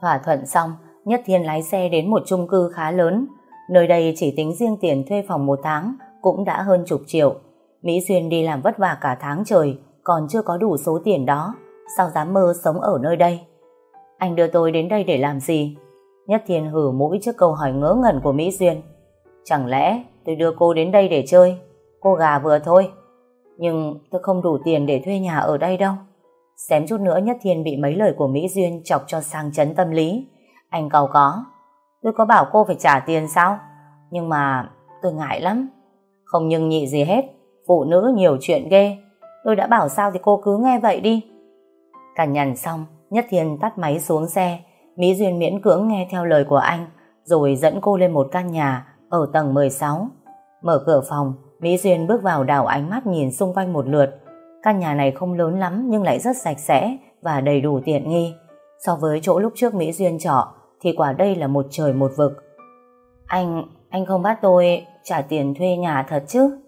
Thỏa thuận xong, Nhất Thiên lái xe đến một chung cư khá lớn. Nơi đây chỉ tính riêng tiền thuê phòng một tháng cũng đã hơn chục triệu. Mỹ Duyên đi làm vất vả cả tháng trời, còn chưa có đủ số tiền đó. Sao dám mơ sống ở nơi đây? Anh đưa tôi đến đây để làm gì? Nhất Thiên hử mũi trước câu hỏi ngớ ngẩn của Mỹ Duyên. Chẳng lẽ tôi đưa cô đến đây để chơi? Cô gà vừa thôi. Nhưng tôi không đủ tiền để thuê nhà ở đây đâu. Xém chút nữa Nhất Thiên bị mấy lời của Mỹ Duyên chọc cho sang chấn tâm lý. Anh cầu có. Tôi có bảo cô phải trả tiền sao? Nhưng mà tôi ngại lắm. Không nhưng nhị gì hết. Phụ nữ nhiều chuyện ghê. Tôi đã bảo sao thì cô cứ nghe vậy đi. cản nhằn xong, Nhất Thiên tắt máy xuống xe. Mỹ Duyên miễn cưỡng nghe theo lời của anh, rồi dẫn cô lên một căn nhà ở tầng 16. Mở cửa phòng, Mỹ Duyên bước vào đảo ánh mắt nhìn xung quanh một lượt. Căn nhà này không lớn lắm nhưng lại rất sạch sẽ và đầy đủ tiện nghi. So với chỗ lúc trước Mỹ Duyên trọ, thì quả đây là một trời một vực. Anh, anh không bắt tôi trả tiền thuê nhà thật chứ?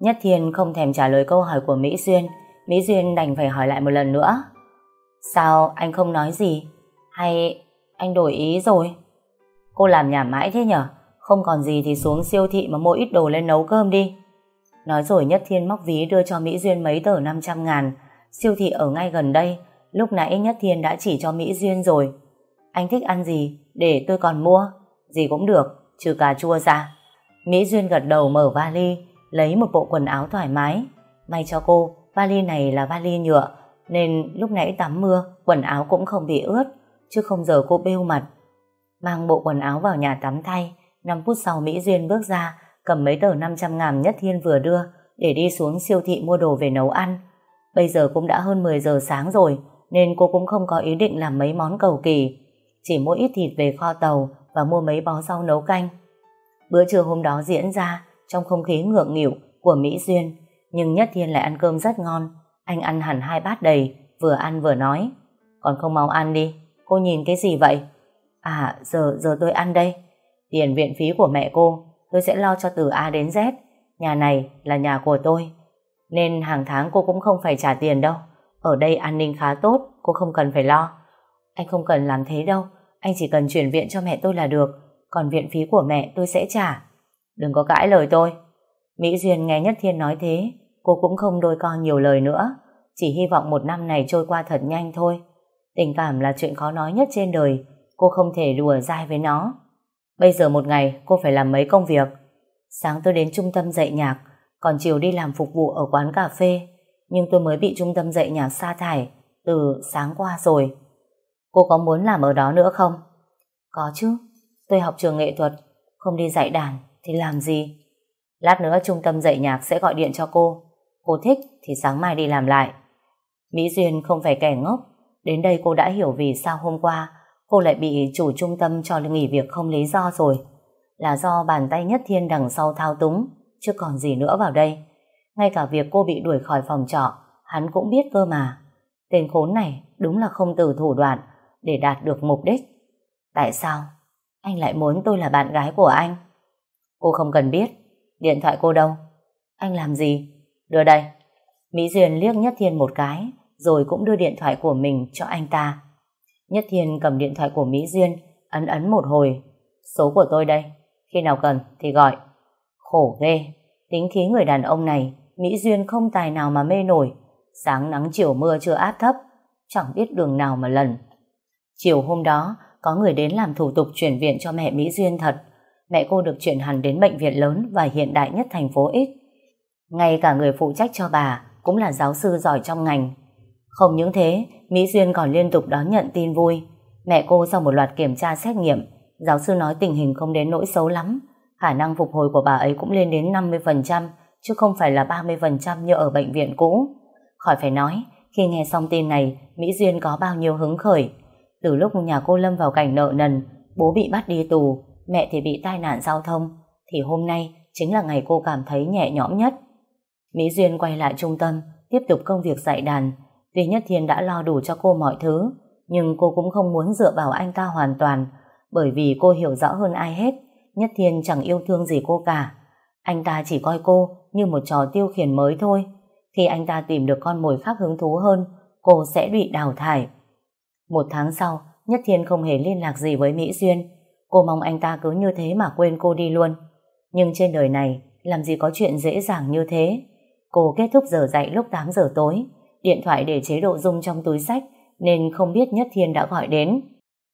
Nhất Thiên không thèm trả lời câu hỏi của Mỹ Duyên. Mỹ Duyên đành phải hỏi lại một lần nữa. Sao anh không nói gì? Hay anh đổi ý rồi? Cô làm nhà mãi thế nhở? Không còn gì thì xuống siêu thị mà mua ít đồ lên nấu cơm đi. Nói rồi Nhất Thiên móc ví đưa cho Mỹ Duyên mấy tờ 500 ngàn. Siêu thị ở ngay gần đây. Lúc nãy Nhất Thiên đã chỉ cho Mỹ Duyên rồi. Anh thích ăn gì? Để tôi còn mua. Gì cũng được, trừ cà chua ra. Mỹ Duyên gật đầu mở vali, lấy một bộ quần áo thoải mái. May cho cô, vali này là vali nhựa, nên lúc nãy tắm mưa, quần áo cũng không bị ướt, chứ không giờ cô bêu mặt. Mang bộ quần áo vào nhà tắm thay, 5 phút sau Mỹ Duyên bước ra, cầm mấy tờ 500 ngàn Nhất Thiên vừa đưa, để đi xuống siêu thị mua đồ về nấu ăn. Bây giờ cũng đã hơn 10 giờ sáng rồi, nên cô cũng không có ý định làm mấy món cầu kỳ. Chỉ mua ít thịt về kho tàu và mua mấy bó rau nấu canh. Bữa trưa hôm đó diễn ra trong không khí ngượng nghịu của Mỹ Duyên, nhưng Nhất Thiên lại ăn cơm rất ngon. Anh ăn hẳn hai bát đầy, vừa ăn vừa nói. Còn không mau ăn đi, cô nhìn cái gì vậy? À, giờ giờ tôi ăn đây. Tiền viện phí của mẹ cô, tôi sẽ lo cho từ A đến Z. Nhà này là nhà của tôi. Nên hàng tháng cô cũng không phải trả tiền đâu. Ở đây an ninh khá tốt, cô không cần phải lo. Anh không cần làm thế đâu, anh chỉ cần chuyển viện cho mẹ tôi là được. Còn viện phí của mẹ tôi sẽ trả. Đừng có cãi lời tôi. Mỹ Duyên nghe Nhất Thiên nói thế, cô cũng không đôi co nhiều lời nữa. Chỉ hy vọng một năm này trôi qua thật nhanh thôi. Tình cảm là chuyện khó nói nhất trên đời, cô không thể đùa dai với nó. Bây giờ một ngày cô phải làm mấy công việc. Sáng tôi đến trung tâm dạy nhạc, còn chiều đi làm phục vụ ở quán cà phê. Nhưng tôi mới bị trung tâm dạy nhạc sa thải từ sáng qua rồi. Cô có muốn làm ở đó nữa không? Có chứ, tôi học trường nghệ thuật, không đi dạy đàn thì làm gì? Lát nữa trung tâm dạy nhạc sẽ gọi điện cho cô. Cô thích thì sáng mai đi làm lại. Mỹ Duyên không phải kẻ ngốc. Đến đây cô đã hiểu vì sao hôm qua cô lại bị chủ trung tâm cho nghỉ việc không lý do rồi. Là do bàn tay nhất thiên đằng sau thao túng, chứ còn gì nữa vào đây. Ngay cả việc cô bị đuổi khỏi phòng trọ, hắn cũng biết cơ mà. Tên khốn này đúng là không từ thủ đoạn để đạt được mục đích. Tại sao? Anh lại muốn tôi là bạn gái của anh? Cô không cần biết. Điện thoại cô đâu? Anh làm gì? Đưa đây. Mỹ Duyên liếc Nhất Thiên một cái, rồi cũng đưa điện thoại của mình cho anh ta. Nhất Thiên cầm điện thoại của Mỹ Duyên, ấn ấn một hồi. Số của tôi đây, khi nào cần thì gọi. Khổ ghê, tính khí người đàn ông này, Mỹ Duyên không tài nào mà mê nổi. Sáng nắng chiều mưa chưa áp thấp, chẳng biết đường nào mà lần. Chiều hôm đó, có người đến làm thủ tục chuyển viện cho mẹ Mỹ Duyên thật. Mẹ cô được chuyển hẳn đến bệnh viện lớn và hiện đại nhất thành phố X. Ngay cả người phụ trách cho bà cũng là giáo sư giỏi trong ngành. Không những thế, Mỹ Duyên còn liên tục đón nhận tin vui. Mẹ cô sau một loạt kiểm tra xét nghiệm, giáo sư nói tình hình không đến nỗi xấu lắm. Khả năng phục hồi của bà ấy cũng lên đến 50%, chứ không phải là 30% như ở bệnh viện cũ. Khỏi phải nói, khi nghe xong tin này, Mỹ Duyên có bao nhiêu hứng khởi. Từ lúc nhà cô lâm vào cảnh nợ nần, bố bị bắt đi tù, mẹ thì bị tai nạn giao thông, thì hôm nay chính là ngày cô cảm thấy nhẹ nhõm nhất. Mỹ Duyên quay lại trung tâm, tiếp tục công việc dạy đàn. Tuy Nhất Thiên đã lo đủ cho cô mọi thứ, nhưng cô cũng không muốn dựa vào anh ta hoàn toàn, bởi vì cô hiểu rõ hơn ai hết, Nhất Thiên chẳng yêu thương gì cô cả. Anh ta chỉ coi cô như một trò tiêu khiển mới thôi. Khi anh ta tìm được con mồi khác hứng thú hơn, cô sẽ bị đào thải. Một tháng sau, Nhất Thiên không hề liên lạc gì với Mỹ Duyên. Cô mong anh ta cứ như thế mà quên cô đi luôn. Nhưng trên đời này, làm gì có chuyện dễ dàng như thế. Cô kết thúc giờ dạy lúc 8 giờ tối. Điện thoại để chế độ rung trong túi sách, nên không biết Nhất Thiên đã gọi đến.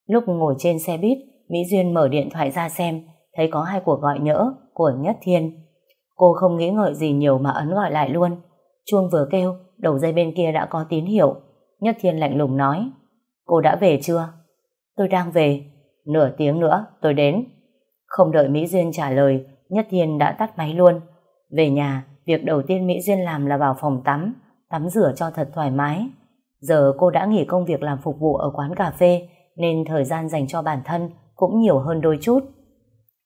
Lúc ngồi trên xe buýt, Mỹ Duyên mở điện thoại ra xem, thấy có hai cuộc gọi nhỡ của Nhất Thiên. Cô không nghĩ ngợi gì nhiều mà ấn gọi lại luôn. Chuông vừa kêu, đầu dây bên kia đã có tín hiệu. Nhất Thiên lạnh lùng nói, cô đã về chưa? Tôi đang về. Nửa tiếng nữa, tôi đến. Không đợi Mỹ Duyên trả lời, Nhất Thiên đã tắt máy luôn. Về nhà, việc đầu tiên Mỹ Duyên làm là vào phòng tắm, tắm rửa cho thật thoải mái. Giờ cô đã nghỉ công việc làm phục vụ ở quán cà phê, nên thời gian dành cho bản thân cũng nhiều hơn đôi chút.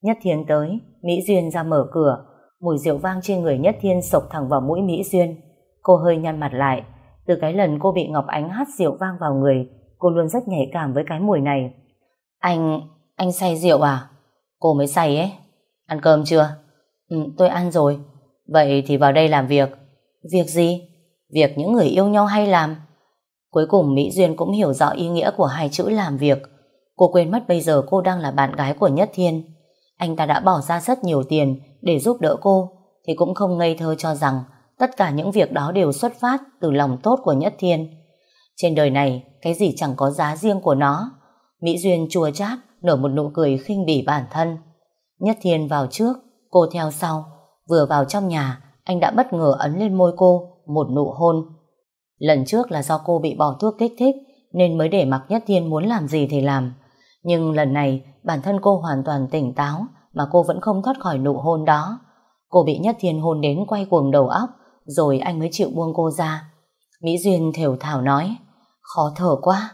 Nhất Thiên tới, Mỹ Duyên ra mở cửa, mùi rượu vang trên người Nhất Thiên sộc thẳng vào mũi Mỹ Duyên. Cô hơi nhăn mặt lại, từ cái lần cô bị Ngọc Ánh hát rượu vang vào người, cô luôn rất nhạy cảm với cái mùi này. Anh, anh say rượu à? Cô mới say ấy. Ăn cơm chưa? Ừ, tôi ăn rồi. Vậy thì vào đây làm việc. Việc gì? Việc những người yêu nhau hay làm. Cuối cùng Mỹ Duyên cũng hiểu rõ ý nghĩa của hai chữ làm việc. Cô quên mất bây giờ cô đang là bạn gái của Nhất Thiên. Anh ta đã bỏ ra rất nhiều tiền để giúp đỡ cô, thì cũng không ngây thơ cho rằng tất cả những việc đó đều xuất phát từ lòng tốt của Nhất Thiên. Trên đời này, cái gì chẳng có giá riêng của nó. Mỹ Duyên chua chát, nở một nụ cười khinh bỉ bản thân. Nhất Thiên vào trước, cô theo sau. Vừa vào trong nhà, anh đã bất ngờ ấn lên môi cô một nụ hôn. Lần trước là do cô bị bỏ thuốc kích thích, nên mới để mặc Nhất Thiên muốn làm gì thì làm. Nhưng lần này, bản thân cô hoàn toàn tỉnh táo mà cô vẫn không thoát khỏi nụ hôn đó. Cô bị Nhất Thiên hôn đến quay cuồng đầu óc, rồi anh mới chịu buông cô ra. Mỹ Duyên thều thảo nói, khó thở quá.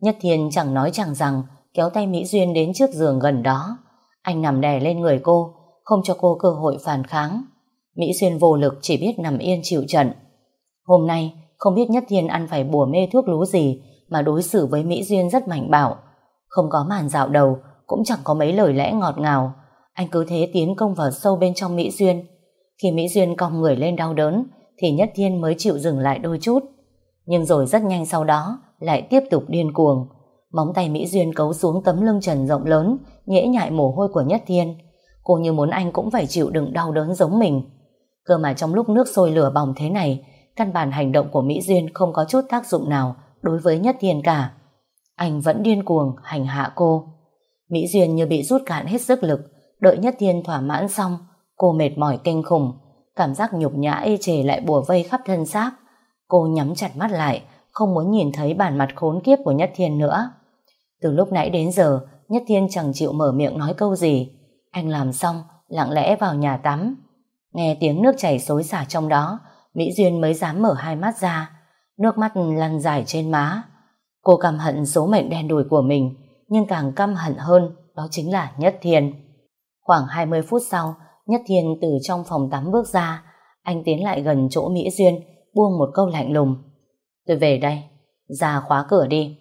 Nhất Thiên chẳng nói chẳng rằng, kéo tay Mỹ Duyên đến trước giường gần đó. Anh nằm đè lên người cô, không cho cô cơ hội phản kháng. Mỹ Duyên vô lực, chỉ biết nằm yên chịu trận. Hôm nay không biết Nhất Thiên ăn phải bùa mê thuốc lú gì mà đối xử với Mỹ Duyên rất mạnh bạo. Không có màn dạo đầu, cũng chẳng có mấy lời lẽ ngọt ngào. Anh cứ thế tiến công vào sâu bên trong Mỹ Duyên. Khi Mỹ Duyên cong người lên đau đớn, thì Nhất Thiên mới chịu dừng lại đôi chút. Nhưng rồi rất nhanh sau đó, lại tiếp tục điên cuồng. Móng tay Mỹ Duyên cấu xuống tấm lưng trần rộng lớn, nhễ nhại mồ hôi của Nhất Thiên. Cô như muốn anh cũng phải chịu đựng đau đớn giống mình. Cơ mà trong lúc nước sôi lửa bỏng thế này, căn bản hành động của Mỹ Duyên không có chút tác dụng nào đối với Nhất Thiên cả. Anh vẫn điên cuồng hành hạ cô. Mỹ Duyên như bị rút cạn hết sức lực, đợi Nhất Thiên thỏa mãn xong, cô mệt mỏi kinh khủng, cảm giác nhục nhã ê chề lại bùa vây khắp thân xác. Cô nhắm chặt mắt lại, không muốn nhìn thấy bản mặt khốn kiếp của Nhất Thiên nữa. Từ lúc nãy đến giờ, Nhất Thiên chẳng chịu mở miệng nói câu gì. Anh làm xong, lặng lẽ vào nhà tắm. Nghe tiếng nước chảy xối xả trong đó, Mỹ Duyên mới dám mở hai mắt ra, nước mắt lăn dài trên má. Cô căm hận số mệnh đen đủi của mình, nhưng càng căm hận hơn đó chính là Nhất Thiên. Khoảng 20 phút sau, Nhất Thiên từ trong phòng tắm bước ra, anh tiến lại gần chỗ Mỹ Duyên, buông một câu lạnh lùng. Tôi về đây, ra khóa cửa đi.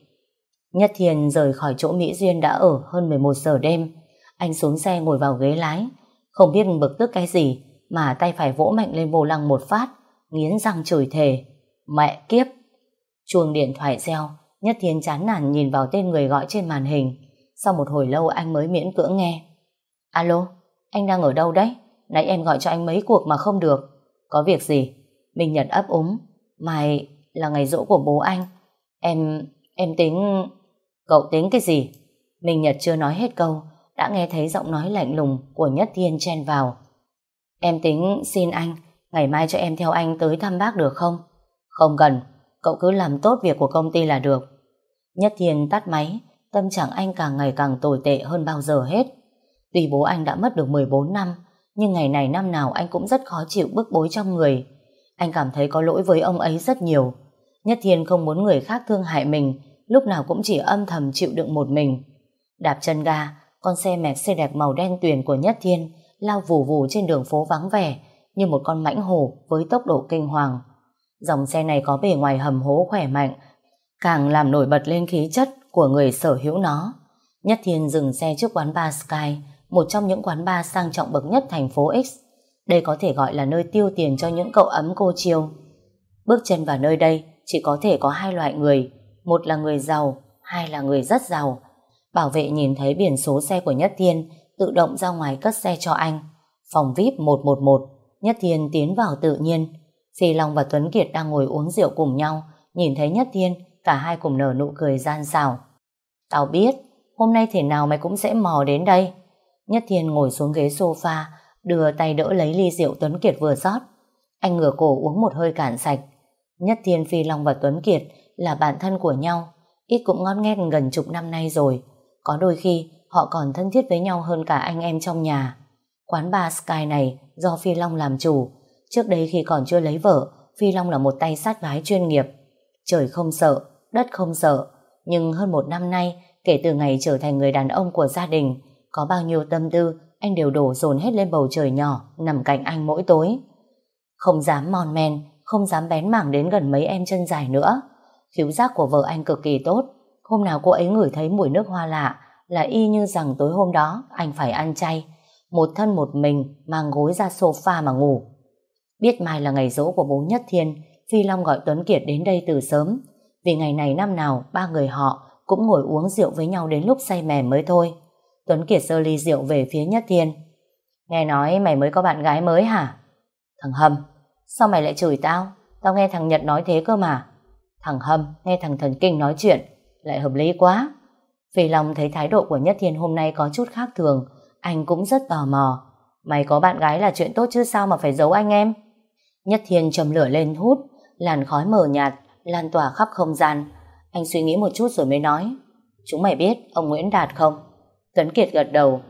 Nhất Thiên rời khỏi chỗ Mỹ Duyên đã ở hơn 11 giờ đêm. Anh xuống xe ngồi vào ghế lái, không biết bực tức cái gì mà tay phải vỗ mạnh lên vô lăng một phát, nghiến răng chửi thề. Mẹ kiếp! Chuông điện thoại reo, Nhất Thiên chán nản nhìn vào tên người gọi trên màn hình. Sau một hồi lâu anh mới miễn cưỡng nghe. Alo, anh đang ở đâu đấy? Nãy em gọi cho anh mấy cuộc mà không được. Có việc gì? mình Nhật ấp úng. Mai là ngày rỗ của bố anh. Em, em tính... Cậu tính cái gì? mình Nhật chưa nói hết câu, đã nghe thấy giọng nói lạnh lùng của Nhất Thiên chen vào. Em tính xin anh, ngày mai cho em theo anh tới thăm bác được không? Không cần, cậu cứ làm tốt việc của công ty là được. Nhất Thiên tắt máy, tâm trạng anh càng ngày càng tồi tệ hơn bao giờ hết. Tuy bố anh đã mất được 14 năm, nhưng ngày này năm nào anh cũng rất khó chịu bức bối trong người. Anh cảm thấy có lỗi với ông ấy rất nhiều. Nhất Thiên không muốn người khác thương hại mình, lúc nào cũng chỉ âm thầm chịu đựng một mình. Đạp chân ga, con xe Mercedes màu đen tuyền của Nhất Thiên lao vù vù trên đường phố vắng vẻ như một con mãnh hổ với tốc độ kinh hoàng. Dòng xe này có bề ngoài hầm hố khỏe mạnh, càng làm nổi bật lên khí chất của người sở hữu nó. Nhất Thiên dừng xe trước quán bar Sky, một trong những quán bar sang trọng bậc nhất thành phố X. Đây có thể gọi là nơi tiêu tiền cho những cậu ấm cô chiêu. Bước chân vào nơi đây chỉ có thể có hai loại người, một là người giàu, hai là người rất giàu. Bảo vệ nhìn thấy biển số xe của Nhất Thiên tự động ra ngoài cất xe cho anh. Phòng VIP 111, Nhất Thiên tiến vào tự nhiên. Phi Long và Tuấn Kiệt đang ngồi uống rượu cùng nhau, nhìn thấy Nhất Thiên, cả hai cùng nở nụ cười gian xảo. Tao biết, hôm nay thể nào mày cũng sẽ mò đến đây. Nhất Thiên ngồi xuống ghế sofa, đưa tay đỡ lấy ly rượu Tuấn Kiệt vừa rót. Anh ngửa cổ uống một hơi cạn sạch. Nhất Thiên Phi Long và Tuấn Kiệt là bạn thân của nhau, ít cũng ngon nghét gần chục năm nay rồi. Có đôi khi họ còn thân thiết với nhau hơn cả anh em trong nhà. Quán bar Sky này do Phi Long làm chủ. Trước đây khi còn chưa lấy vợ, Phi Long là một tay sát gái chuyên nghiệp. Trời không sợ, đất không sợ. Nhưng hơn một năm nay, kể từ ngày trở thành người đàn ông của gia đình, có bao nhiêu tâm tư anh đều đổ dồn hết lên bầu trời nhỏ nằm cạnh anh mỗi tối. Không dám mòn men, không dám bén mảng đến gần mấy em chân dài nữa. Khiếu giác của vợ anh cực kỳ tốt. Hôm nào cô ấy ngửi thấy mùi nước hoa lạ là y như rằng tối hôm đó anh phải ăn chay. Một thân một mình mang gối ra sofa mà ngủ. Biết mai là ngày dỗ của bố Nhất Thiên, Phi Long gọi Tuấn Kiệt đến đây từ sớm. Vì ngày này năm nào ba người họ cũng ngồi uống rượu với nhau đến lúc say mềm mới thôi. Tuấn Kiệt sơ ly rượu về phía Nhất Thiên. Nghe nói mày mới có bạn gái mới hả? Thằng Hâm, sao mày lại chửi tao? Tao nghe thằng Nhật nói thế cơ mà. Thằng Hâm nghe thằng Thần Kinh nói chuyện, lại hợp lý quá. Phi Long thấy thái độ của Nhất Thiên hôm nay có chút khác thường, anh cũng rất tò mò. Mày có bạn gái là chuyện tốt chứ sao mà phải giấu anh em? Nhất Thiên châm lửa lên hút, làn khói mờ nhạt, lan tỏa khắp không gian. Anh suy nghĩ một chút rồi mới nói. Chúng mày biết ông Nguyễn Đạt không? Tuấn Kiệt gật đầu.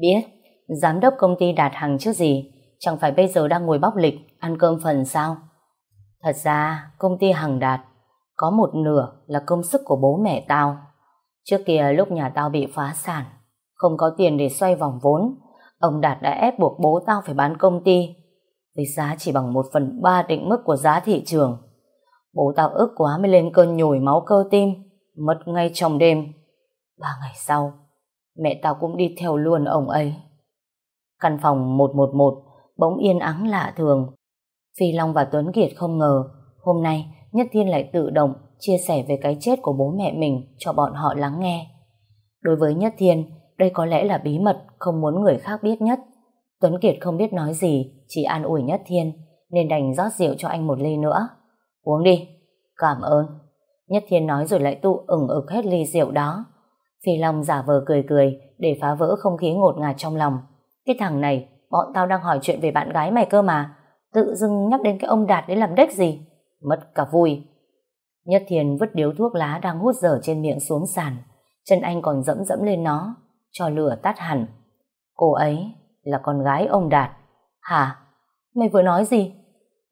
Biết, giám đốc công ty Đạt Hằng chứ gì, chẳng phải bây giờ đang ngồi bóc lịch, ăn cơm phần sao? Thật ra, công ty Hằng Đạt có một nửa là công sức của bố mẹ tao. Trước kia lúc nhà tao bị phá sản, không có tiền để xoay vòng vốn, ông Đạt đã ép buộc bố tao phải bán công ty với giá chỉ bằng một phần ba định mức của giá thị trường. Bố tao ức quá mới lên cơn nhồi máu cơ tim, mất ngay trong đêm. Ba ngày sau, mẹ tao cũng đi theo luôn ông ấy. Căn phòng 111 bỗng yên ắng lạ thường. Phi Long và Tuấn Kiệt không ngờ hôm nay Nhất Thiên lại tự động chia sẻ về cái chết của bố mẹ mình cho bọn họ lắng nghe. Đối với Nhất Thiên, đây có lẽ là bí mật không muốn người khác biết nhất. Tuấn Kiệt không biết nói gì, chỉ an ủi Nhất Thiên, nên đành rót rượu cho anh một ly nữa. Uống đi. Cảm ơn. Nhất Thiên nói rồi lại tụ ửng ực hết ly rượu đó. Phi Long giả vờ cười cười để phá vỡ không khí ngột ngạt trong lòng. Cái thằng này, bọn tao đang hỏi chuyện về bạn gái mày cơ mà. Tự dưng nhắc đến cái ông Đạt để làm đếch gì. Mất cả vui. Nhất Thiên vứt điếu thuốc lá đang hút dở trên miệng xuống sàn. Chân anh còn dẫm dẫm lên nó, cho lửa tắt hẳn. Cô ấy là con gái ông Đạt. Hả? Mày vừa nói gì?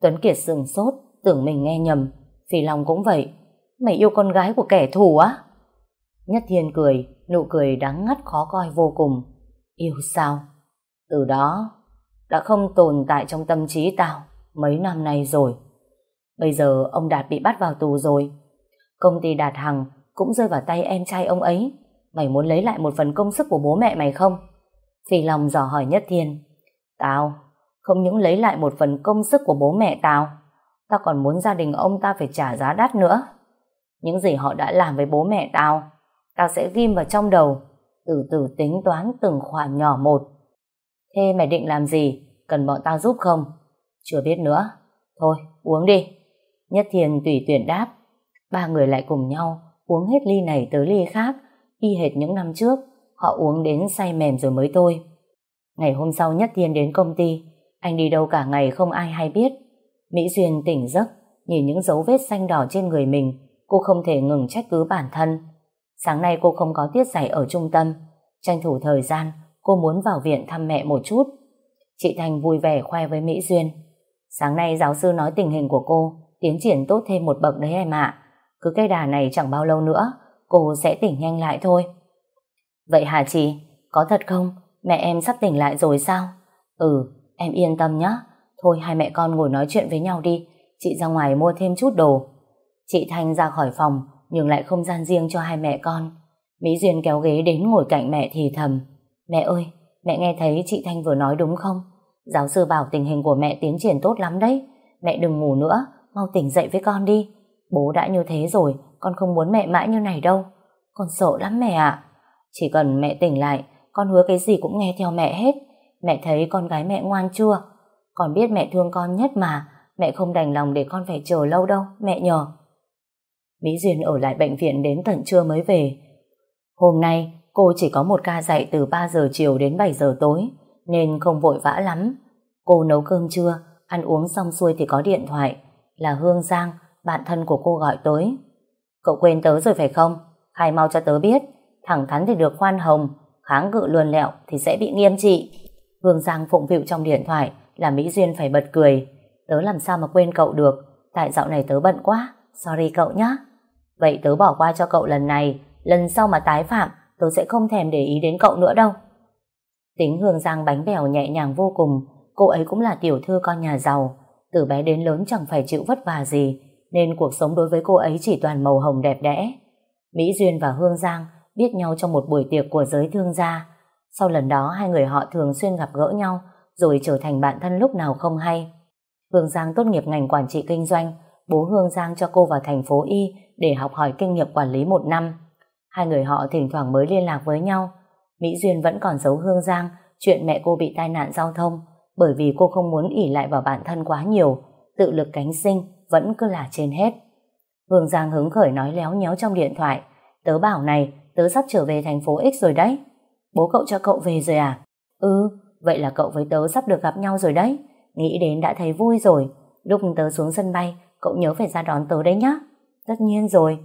Tuấn Kiệt sừng sốt, tưởng mình nghe nhầm. Phi Long cũng vậy. Mày yêu con gái của kẻ thù á? Nhất Thiên cười, nụ cười đáng ngắt khó coi vô cùng. Yêu sao? Từ đó, đã không tồn tại trong tâm trí tao mấy năm nay rồi. Bây giờ ông Đạt bị bắt vào tù rồi. Công ty Đạt Hằng cũng rơi vào tay em trai ông ấy. Mày muốn lấy lại một phần công sức của bố mẹ mày không? Phi Long dò hỏi Nhất Thiên. Tao không những lấy lại một phần công sức của bố mẹ tao, tao còn muốn gia đình ông ta phải trả giá đắt nữa. Những gì họ đã làm với bố mẹ tao, tao sẽ ghim vào trong đầu, từ từ tính toán từng khoản nhỏ một. Thế mày định làm gì? Cần bọn tao giúp không? Chưa biết nữa. Thôi, uống đi. Nhất Thiên tùy tuyển đáp. Ba người lại cùng nhau uống hết ly này tới ly khác, y hệt những năm trước. Họ uống đến say mềm rồi mới thôi. Ngày hôm sau Nhất Thiên đến công ty, anh đi đâu cả ngày không ai hay biết. Mỹ Duyên tỉnh giấc, nhìn những dấu vết xanh đỏ trên người mình, cô không thể ngừng trách cứ bản thân. Sáng nay cô không có tiết giải ở trung tâm, tranh thủ thời gian, cô muốn vào viện thăm mẹ một chút. Chị Thành vui vẻ khoe với Mỹ Duyên. Sáng nay giáo sư nói tình hình của cô tiến triển tốt thêm một bậc đấy em ạ. Cứ cái đà này chẳng bao lâu nữa, cô sẽ tỉnh nhanh lại thôi. Vậy hả chị? Có thật không? Mẹ em sắp tỉnh lại rồi sao? Ừ, em yên tâm nhé. Thôi hai mẹ con ngồi nói chuyện với nhau đi. Chị ra ngoài mua thêm chút đồ. Chị Thanh ra khỏi phòng, nhường lại không gian riêng cho hai mẹ con. Mỹ Duyên kéo ghế đến ngồi cạnh mẹ thì thầm. Mẹ ơi, mẹ nghe thấy chị Thanh vừa nói đúng không? Giáo sư bảo tình hình của mẹ tiến triển tốt lắm đấy. Mẹ đừng ngủ nữa, mau tỉnh dậy với con đi. Bố đã như thế rồi, con không muốn mẹ mãi như này đâu. Con sợ lắm mẹ ạ. Chỉ cần mẹ tỉnh lại, con hứa cái gì cũng nghe theo mẹ hết. Mẹ thấy con gái mẹ ngoan chưa? Con biết mẹ thương con nhất mà, mẹ không đành lòng để con phải chờ lâu đâu, mẹ nhờ. Mỹ Duyên ở lại bệnh viện đến tận trưa mới về. Hôm nay, cô chỉ có một ca dạy từ 3 giờ chiều đến 7 giờ tối, nên không vội vã lắm. Cô nấu cơm trưa, ăn uống xong xuôi thì có điện thoại, là Hương Giang, bạn thân của cô gọi tới. Cậu quên tớ rồi phải không? Khai mau cho tớ biết, thẳng thắn thì được khoan hồng, kháng cự luồn lẹo thì sẽ bị nghiêm trị. Hương Giang phụng vịu trong điện thoại, làm Mỹ Duyên phải bật cười. Tớ làm sao mà quên cậu được, tại dạo này tớ bận quá, sorry cậu nhé. Vậy tớ bỏ qua cho cậu lần này, lần sau mà tái phạm, tớ sẽ không thèm để ý đến cậu nữa đâu. Tính Hương Giang bánh bèo nhẹ nhàng vô cùng, cô ấy cũng là tiểu thư con nhà giàu, từ bé đến lớn chẳng phải chịu vất vả gì, nên cuộc sống đối với cô ấy chỉ toàn màu hồng đẹp đẽ. Mỹ Duyên và Hương Giang biết nhau trong một buổi tiệc của giới thương gia. Sau lần đó hai người họ thường xuyên gặp gỡ nhau, rồi trở thành bạn thân lúc nào không hay. Hương Giang tốt nghiệp ngành quản trị kinh doanh, bố Hương Giang cho cô vào thành phố Y để học hỏi kinh nghiệm quản lý một năm. Hai người họ thỉnh thoảng mới liên lạc với nhau. Mỹ Duyên vẫn còn giấu Hương Giang chuyện mẹ cô bị tai nạn giao thông bởi vì cô không muốn ỉ lại vào bản thân quá nhiều, tự lực cánh sinh vẫn cứ là trên hết. Hương Giang hứng khởi nói léo nhéo trong điện thoại. Tớ bảo này, tớ sắp trở về thành phố X rồi đấy. Bố cậu cho cậu về rồi à? Ừ, vậy là cậu với tớ sắp được gặp nhau rồi đấy. Nghĩ đến đã thấy vui rồi. Lúc tớ xuống sân bay, cậu nhớ phải ra đón tớ đấy nhá. Tất nhiên rồi.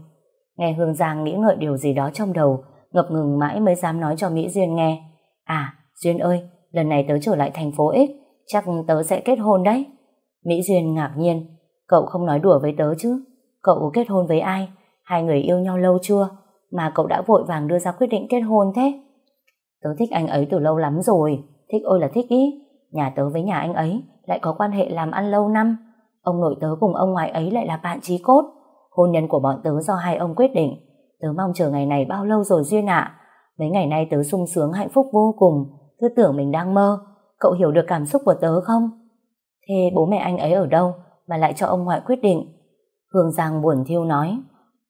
Nghe Hương Giang nghĩ ngợi điều gì đó trong đầu, ngập ngừng mãi mới dám nói cho Mỹ Duyên nghe. À, Duyên ơi, lần này tớ trở lại thành phố X, chắc tớ sẽ kết hôn đấy. Mỹ Duyên ngạc nhiên, cậu không nói đùa với tớ chứ. Cậu kết hôn với ai? Hai người yêu nhau lâu chưa? Mà cậu đã vội vàng đưa ra quyết định kết hôn thế? Tớ thích anh ấy từ lâu lắm rồi, thích ôi là thích ý. Nhà tớ với nhà anh ấy lại có quan hệ làm ăn lâu năm. Ông nội tớ cùng ông ngoại ấy lại là bạn trí cốt. Hôn nhân của bọn tớ do hai ông quyết định. Tớ mong chờ ngày này bao lâu rồi Duyên ạ. Mấy ngày nay tớ sung sướng hạnh phúc vô cùng. Cứ tưởng mình đang mơ. Cậu hiểu được cảm xúc của tớ không? Thế bố mẹ anh ấy ở đâu mà lại cho ông ngoại quyết định? Hương Giang buồn thiêu nói.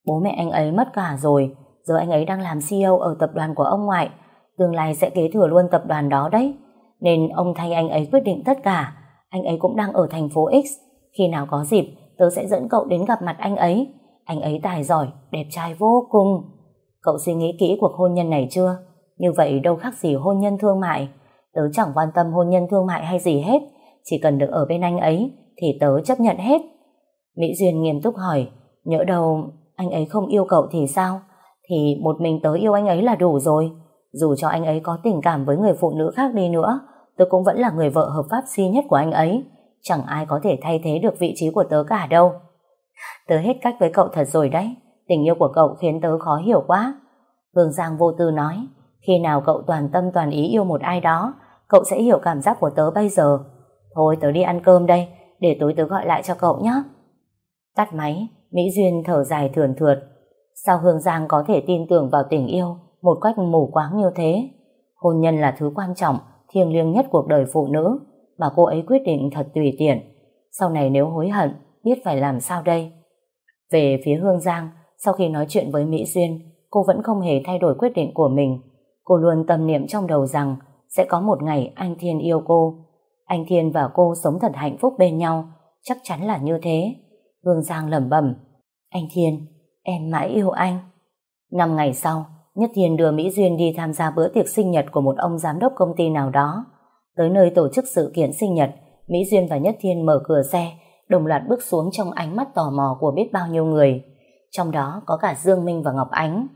Bố mẹ anh ấy mất cả rồi. Giờ anh ấy đang làm CEO ở tập đoàn của ông ngoại. Tương lai sẽ kế thừa luôn tập đoàn đó đấy. Nên ông thay anh ấy quyết định tất cả. Anh ấy cũng đang ở thành phố X. Khi nào có dịp, tớ sẽ dẫn cậu đến gặp mặt anh ấy. Anh ấy tài giỏi, đẹp trai vô cùng. Cậu suy nghĩ kỹ cuộc hôn nhân này chưa? Như vậy đâu khác gì hôn nhân thương mại. Tớ chẳng quan tâm hôn nhân thương mại hay gì hết. Chỉ cần được ở bên anh ấy thì tớ chấp nhận hết. Mỹ Duyên nghiêm túc hỏi, nhỡ đâu anh ấy không yêu cậu thì sao? Thì một mình tớ yêu anh ấy là đủ rồi. Dù cho anh ấy có tình cảm với người phụ nữ khác đi nữa, tớ cũng vẫn là người vợ hợp pháp duy nhất của anh ấy. Chẳng ai có thể thay thế được vị trí của tớ cả đâu. Tớ hết cách với cậu thật rồi đấy. Tình yêu của cậu khiến tớ khó hiểu quá. Hương Giang vô tư nói, khi nào cậu toàn tâm toàn ý yêu một ai đó, cậu sẽ hiểu cảm giác của tớ bây giờ. Thôi tớ đi ăn cơm đây, để tối tớ gọi lại cho cậu nhé. Tắt máy, Mỹ Duyên thở dài thườn thượt. Sao Hương Giang có thể tin tưởng vào tình yêu một cách mù quáng như thế? Hôn nhân là thứ quan trọng, thiêng liêng nhất cuộc đời phụ nữ, mà cô ấy quyết định thật tùy tiện. Sau này nếu hối hận, biết phải làm sao đây? Về phía Hương Giang, sau khi nói chuyện với Mỹ Duyên, cô vẫn không hề thay đổi quyết định của mình. Cô luôn tâm niệm trong đầu rằng sẽ có một ngày anh Thiên yêu cô. Anh Thiên và cô sống thật hạnh phúc bên nhau, chắc chắn là như thế. Hương Giang lẩm bẩm, anh Thiên, em mãi yêu anh. Năm ngày sau, Nhất Thiên đưa Mỹ Duyên đi tham gia bữa tiệc sinh nhật của một ông giám đốc công ty nào đó. Tới nơi tổ chức sự kiện sinh nhật, Mỹ Duyên và Nhất Thiên mở cửa xe, đồng loạt bước xuống trong ánh mắt tò mò của biết bao nhiêu người. Trong đó có cả Dương Minh và Ngọc Ánh.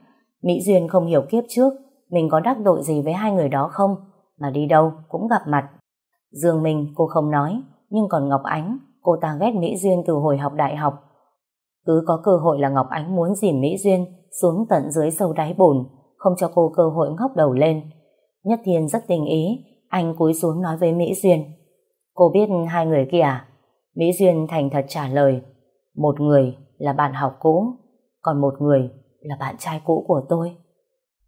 Mỹ Duyên không hiểu kiếp trước, mình có đắc tội gì với hai người đó không, mà đi đâu cũng gặp mặt. Dương Minh cô không nói, nhưng còn Ngọc Ánh, cô ta ghét Mỹ Duyên từ hồi học đại học. Cứ có cơ hội là Ngọc Ánh muốn dìm Mỹ Duyên xuống tận dưới sâu đáy bùn, không cho cô cơ hội ngóc đầu lên. Nhất Thiên rất tình ý, anh cúi xuống nói với Mỹ Duyên. Cô biết hai người kia à? Mỹ Duyên thành thật trả lời. Một người là bạn học cũ, còn một người là bạn trai cũ của tôi.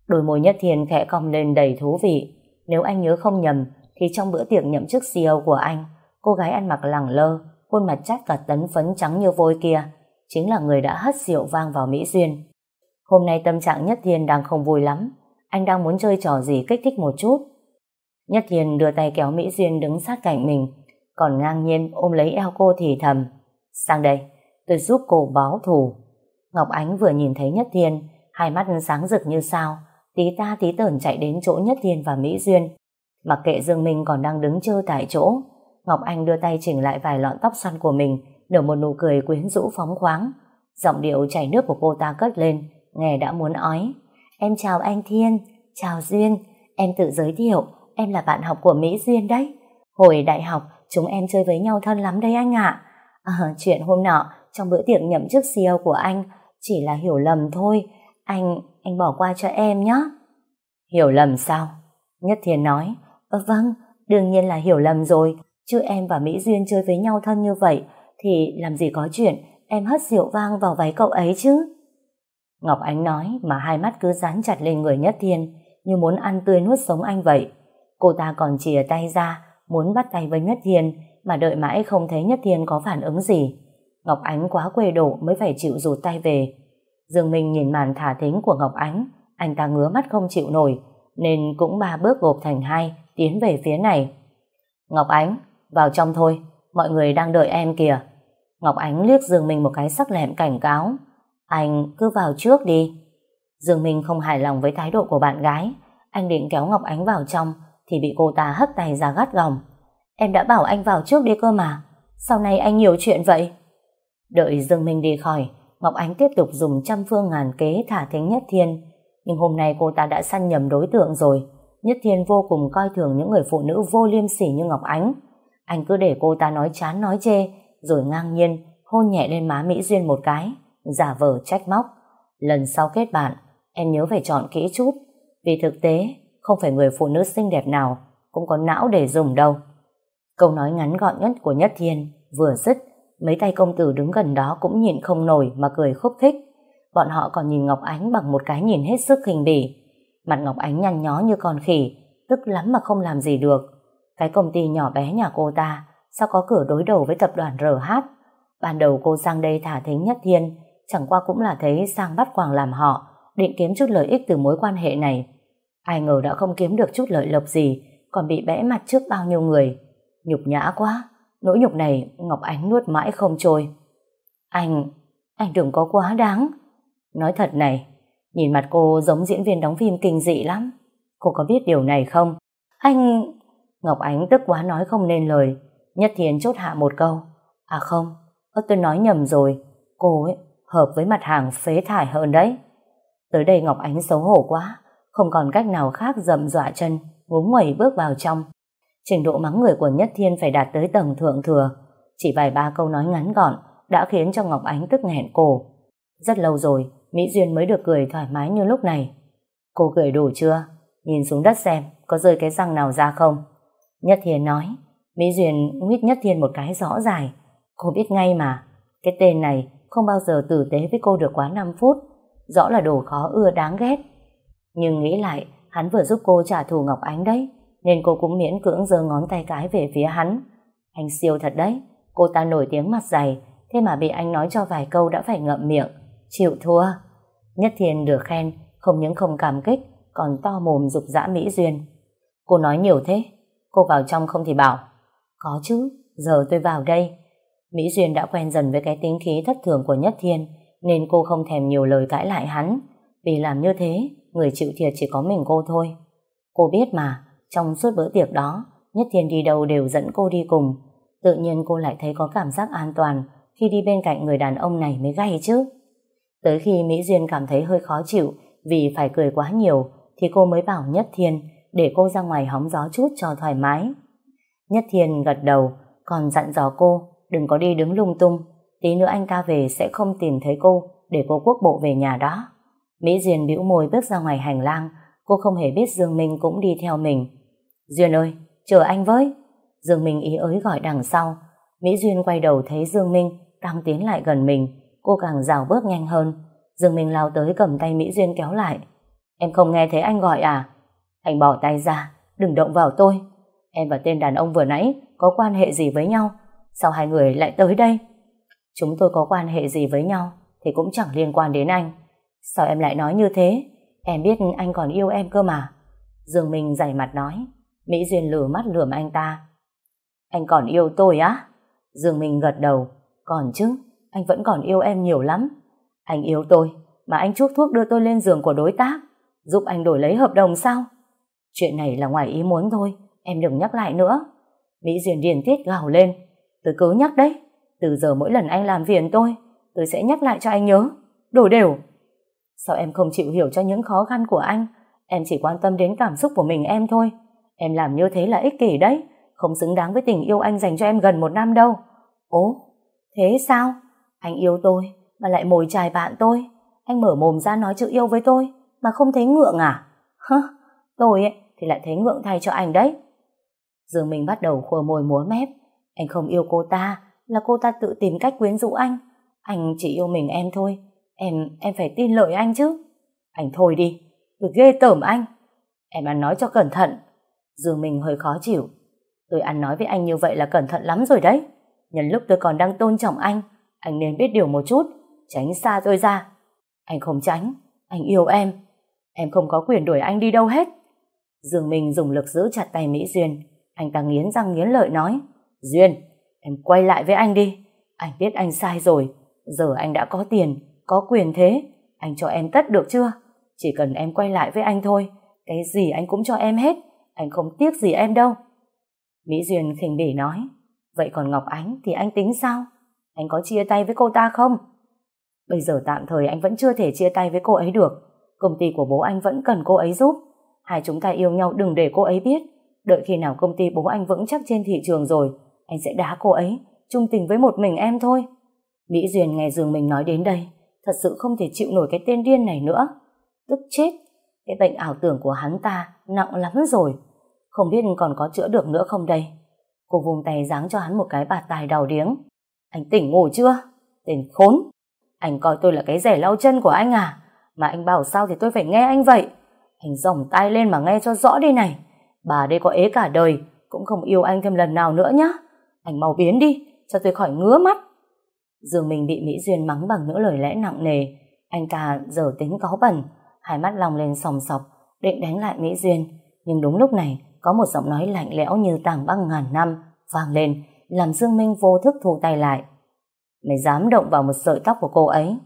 Đôi môi Nhất Thiên khẽ cong lên đầy thú vị. Nếu anh nhớ không nhầm, thì trong bữa tiệc nhậm chức CEO của anh, cô gái ăn mặc lẳng lơ, khuôn mặt chát cả tấn phấn trắng như vôi kia, chính là người đã hất rượu vang vào Mỹ Duyên. Hôm nay tâm trạng Nhất Thiên đang không vui lắm. Anh đang muốn chơi trò gì kích thích một chút. Nhất Thiên đưa tay kéo Mỹ Duyên đứng sát cạnh mình, còn ngang nhiên ôm lấy eo cô thì thầm. Sang đây, tôi giúp cô báo thù. Ngọc Ánh vừa nhìn thấy Nhất Thiên, hai mắt sáng rực như sao, tí ta tí tởn chạy đến chỗ Nhất Thiên và Mỹ Duyên. Mặc kệ Dương Minh còn đang đứng chơ tại chỗ, Ngọc Anh đưa tay chỉnh lại vài lọn tóc xoăn của mình, nở một nụ cười quyến rũ phóng khoáng. Giọng điệu chảy nước của cô ta cất lên, nghe đã muốn ói. Em chào anh Thiên, chào Duyên, em tự giới thiệu, em là bạn học của Mỹ Duyên đấy. Hồi đại học, chúng em chơi với nhau thân lắm đây anh ạ. À, chuyện hôm nọ, trong bữa tiệc nhậm chức CEO của anh, chỉ là hiểu lầm thôi. Anh, anh bỏ qua cho em nhé. Hiểu lầm sao? Nhất Thiên nói, Ờ vâng, đương nhiên là hiểu lầm rồi, chứ em và Mỹ Duyên chơi với nhau thân như vậy, thì làm gì có chuyện em hất rượu vang vào váy cậu ấy chứ. Ngọc Ánh nói mà hai mắt cứ dán chặt lên người Nhất Thiên, như muốn ăn tươi nuốt sống anh vậy. Cô ta còn chìa tay ra, muốn bắt tay với Nhất Thiên, mà đợi mãi không thấy Nhất Thiên có phản ứng gì. Ngọc Ánh quá quê đổ mới phải chịu rụt tay về. Dương Minh nhìn màn thả thính của Ngọc Ánh, anh ta ngứa mắt không chịu nổi, nên cũng ba bước gộp thành hai, tiến về phía này. Ngọc Ánh, vào trong thôi, mọi người đang đợi em kìa. Ngọc Ánh liếc Dương Minh một cái sắc lẹm cảnh cáo. Anh cứ vào trước đi. Dương Minh không hài lòng với thái độ của bạn gái. Anh định kéo Ngọc Ánh vào trong thì bị cô ta hất tay ra gắt gỏng. Em đã bảo anh vào trước đi cơ mà. Sau này anh nhiều chuyện vậy. Đợi Dương Minh đi khỏi, Ngọc Ánh tiếp tục dùng trăm phương ngàn kế thả thính Nhất Thiên. Nhưng hôm nay cô ta đã săn nhầm đối tượng rồi. Nhất Thiên vô cùng coi thường những người phụ nữ vô liêm sỉ như Ngọc Ánh. Anh cứ để cô ta nói chán nói chê, rồi ngang nhiên hôn nhẹ lên má Mỹ Duyên một cái, giả vờ trách móc. Lần sau kết bạn, em nhớ phải chọn kỹ chút, vì thực tế không phải người phụ nữ xinh đẹp nào cũng có não để dùng đâu. Câu nói ngắn gọn nhất của Nhất Thiên vừa dứt, mấy tay công tử đứng gần đó cũng nhìn không nổi mà cười khúc khích. Bọn họ còn nhìn Ngọc Ánh bằng một cái nhìn hết sức khinh bỉ. Mặt Ngọc Ánh nhăn nhó như con khỉ, tức lắm mà không làm gì được. Cái công ty nhỏ bé nhà cô ta, sao có cửa đối đầu với tập đoàn RH? Ban đầu cô sang đây thả thính nhất thiên, chẳng qua cũng là thấy sang bắt quàng làm họ, định kiếm chút lợi ích từ mối quan hệ này. Ai ngờ đã không kiếm được chút lợi lộc gì, còn bị bẽ mặt trước bao nhiêu người. Nhục nhã quá, nỗi nhục này Ngọc Ánh nuốt mãi không trôi. Anh, anh đừng có quá đáng. Nói thật này, Nhìn mặt cô giống diễn viên đóng phim kinh dị lắm. Cô có biết điều này không? Anh... Ngọc Ánh tức quá nói không nên lời. Nhất Thiên chốt hạ một câu. À không, ơ tôi nói nhầm rồi. Cô ấy hợp với mặt hàng phế thải hơn đấy. Tới đây Ngọc Ánh xấu hổ quá. Không còn cách nào khác dậm dọa chân, ngúng nguẩy bước vào trong. Trình độ mắng người của Nhất Thiên phải đạt tới tầng thượng thừa. Chỉ vài ba câu nói ngắn gọn đã khiến cho Ngọc Ánh tức nghẹn cổ. Rất lâu rồi, Mỹ Duyên mới được cười thoải mái như lúc này. Cô cười đủ chưa? Nhìn xuống đất xem, có rơi cái răng nào ra không? Nhất Thiên nói. Mỹ Duyên nguyết Nhất Thiên một cái rõ dài. Cô biết ngay mà, cái tên này không bao giờ tử tế với cô được quá 5 phút. Rõ là đồ khó ưa đáng ghét. Nhưng nghĩ lại, hắn vừa giúp cô trả thù Ngọc Ánh đấy, nên cô cũng miễn cưỡng giơ ngón tay cái về phía hắn. Anh siêu thật đấy, cô ta nổi tiếng mặt dày, thế mà bị anh nói cho vài câu đã phải ngậm miệng. Chịu thua. Nhất Thiên được khen, không những không cảm kích, còn to mồm dục dã Mỹ Duyên. Cô nói nhiều thế, cô vào trong không thì bảo. Có chứ, giờ tôi vào đây. Mỹ Duyên đã quen dần với cái tính khí thất thường của Nhất Thiên, nên cô không thèm nhiều lời cãi lại hắn. Vì làm như thế, người chịu thiệt chỉ có mình cô thôi. Cô biết mà, trong suốt bữa tiệc đó, Nhất Thiên đi đâu đều dẫn cô đi cùng. Tự nhiên cô lại thấy có cảm giác an toàn khi đi bên cạnh người đàn ông này mới gay chứ. Tới khi Mỹ Duyên cảm thấy hơi khó chịu vì phải cười quá nhiều thì cô mới bảo Nhất Thiên để cô ra ngoài hóng gió chút cho thoải mái. Nhất Thiên gật đầu còn dặn dò cô đừng có đi đứng lung tung tí nữa anh ta về sẽ không tìm thấy cô để cô quốc bộ về nhà đó. Mỹ Duyên bĩu môi bước ra ngoài hành lang cô không hề biết Dương Minh cũng đi theo mình. Duyên ơi, chờ anh với. Dương Minh ý ới gọi đằng sau. Mỹ Duyên quay đầu thấy Dương Minh đang tiến lại gần mình cô càng rào bước nhanh hơn. Dương Minh lao tới cầm tay Mỹ Duyên kéo lại. Em không nghe thấy anh gọi à? Anh bỏ tay ra, đừng động vào tôi. Em và tên đàn ông vừa nãy có quan hệ gì với nhau? Sao hai người lại tới đây? Chúng tôi có quan hệ gì với nhau thì cũng chẳng liên quan đến anh. Sao em lại nói như thế? Em biết anh còn yêu em cơ mà. Dương Minh dày mặt nói. Mỹ Duyên lửa mắt lườm anh ta. Anh còn yêu tôi á? Dương Minh gật đầu. Còn chứ, anh vẫn còn yêu em nhiều lắm. Anh yêu tôi, mà anh chuốc thuốc đưa tôi lên giường của đối tác. Giúp anh đổi lấy hợp đồng sao? Chuyện này là ngoài ý muốn thôi, em đừng nhắc lại nữa. Mỹ Duyên điền tiết gào lên. Tôi cứ nhắc đấy, từ giờ mỗi lần anh làm phiền tôi, tôi sẽ nhắc lại cho anh nhớ. Đổi đều. Sao em không chịu hiểu cho những khó khăn của anh? Em chỉ quan tâm đến cảm xúc của mình em thôi. Em làm như thế là ích kỷ đấy, không xứng đáng với tình yêu anh dành cho em gần một năm đâu. Ố, thế sao? Anh yêu tôi, mà lại mồi chài bạn tôi. Anh mở mồm ra nói chữ yêu với tôi, mà không thấy ngượng à? Hơ, tôi ấy, thì lại thấy ngượng thay cho anh đấy. Dương Minh bắt đầu khua môi múa mép. Anh không yêu cô ta, là cô ta tự tìm cách quyến rũ anh. Anh chỉ yêu mình em thôi. Em, em phải tin lời anh chứ. Anh thôi đi, tôi ghê tởm anh. Em ăn nói cho cẩn thận. Dương Minh hơi khó chịu. Tôi ăn nói với anh như vậy là cẩn thận lắm rồi đấy. Nhân lúc tôi còn đang tôn trọng anh, anh nên biết điều một chút, tránh xa tôi ra. Anh không tránh, anh yêu em. Em không có quyền đuổi anh đi đâu hết. Dương Minh dùng lực giữ chặt tay Mỹ Duyên. Anh ta nghiến răng nghiến lợi nói. Duyên, em quay lại với anh đi. Anh biết anh sai rồi. Giờ anh đã có tiền, có quyền thế. Anh cho em tất được chưa? Chỉ cần em quay lại với anh thôi. Cái gì anh cũng cho em hết. Anh không tiếc gì em đâu. Mỹ Duyên khinh bỉ nói. Vậy còn Ngọc Ánh thì anh tính sao? Anh có chia tay với cô ta không? Bây giờ tạm thời anh vẫn chưa thể chia tay với cô ấy được. Công ty của bố anh vẫn cần cô ấy giúp. Hai chúng ta yêu nhau đừng để cô ấy biết. Đợi khi nào công ty bố anh vững chắc trên thị trường rồi, anh sẽ đá cô ấy, trung tình với một mình em thôi. Mỹ Duyên nghe Dương mình nói đến đây, thật sự không thể chịu nổi cái tên điên này nữa. Tức chết, cái bệnh ảo tưởng của hắn ta nặng lắm rồi. Không biết còn có chữa được nữa không đây? Cô vùng tay giáng cho hắn một cái bạt tài đào điếng. Anh tỉnh ngủ chưa? Tên khốn! Anh coi tôi là cái rẻ lau chân của anh à? Mà anh bảo sao thì tôi phải nghe anh vậy? Anh rồng tay lên mà nghe cho rõ đi này. Bà đây có ế cả đời, cũng không yêu anh thêm lần nào nữa nhá. Anh mau biến đi, cho tôi khỏi ngứa mắt. Dương Minh bị Mỹ Duyên mắng bằng những lời lẽ nặng nề. Anh ta giờ tính có bẩn, hai mắt lòng lên sòng sọc, định đánh lại Mỹ Duyên. Nhưng đúng lúc này, có một giọng nói lạnh lẽo như tảng băng ngàn năm vang lên, làm Dương Minh vô thức thu tay lại. Mày dám động vào một sợi tóc của cô ấy,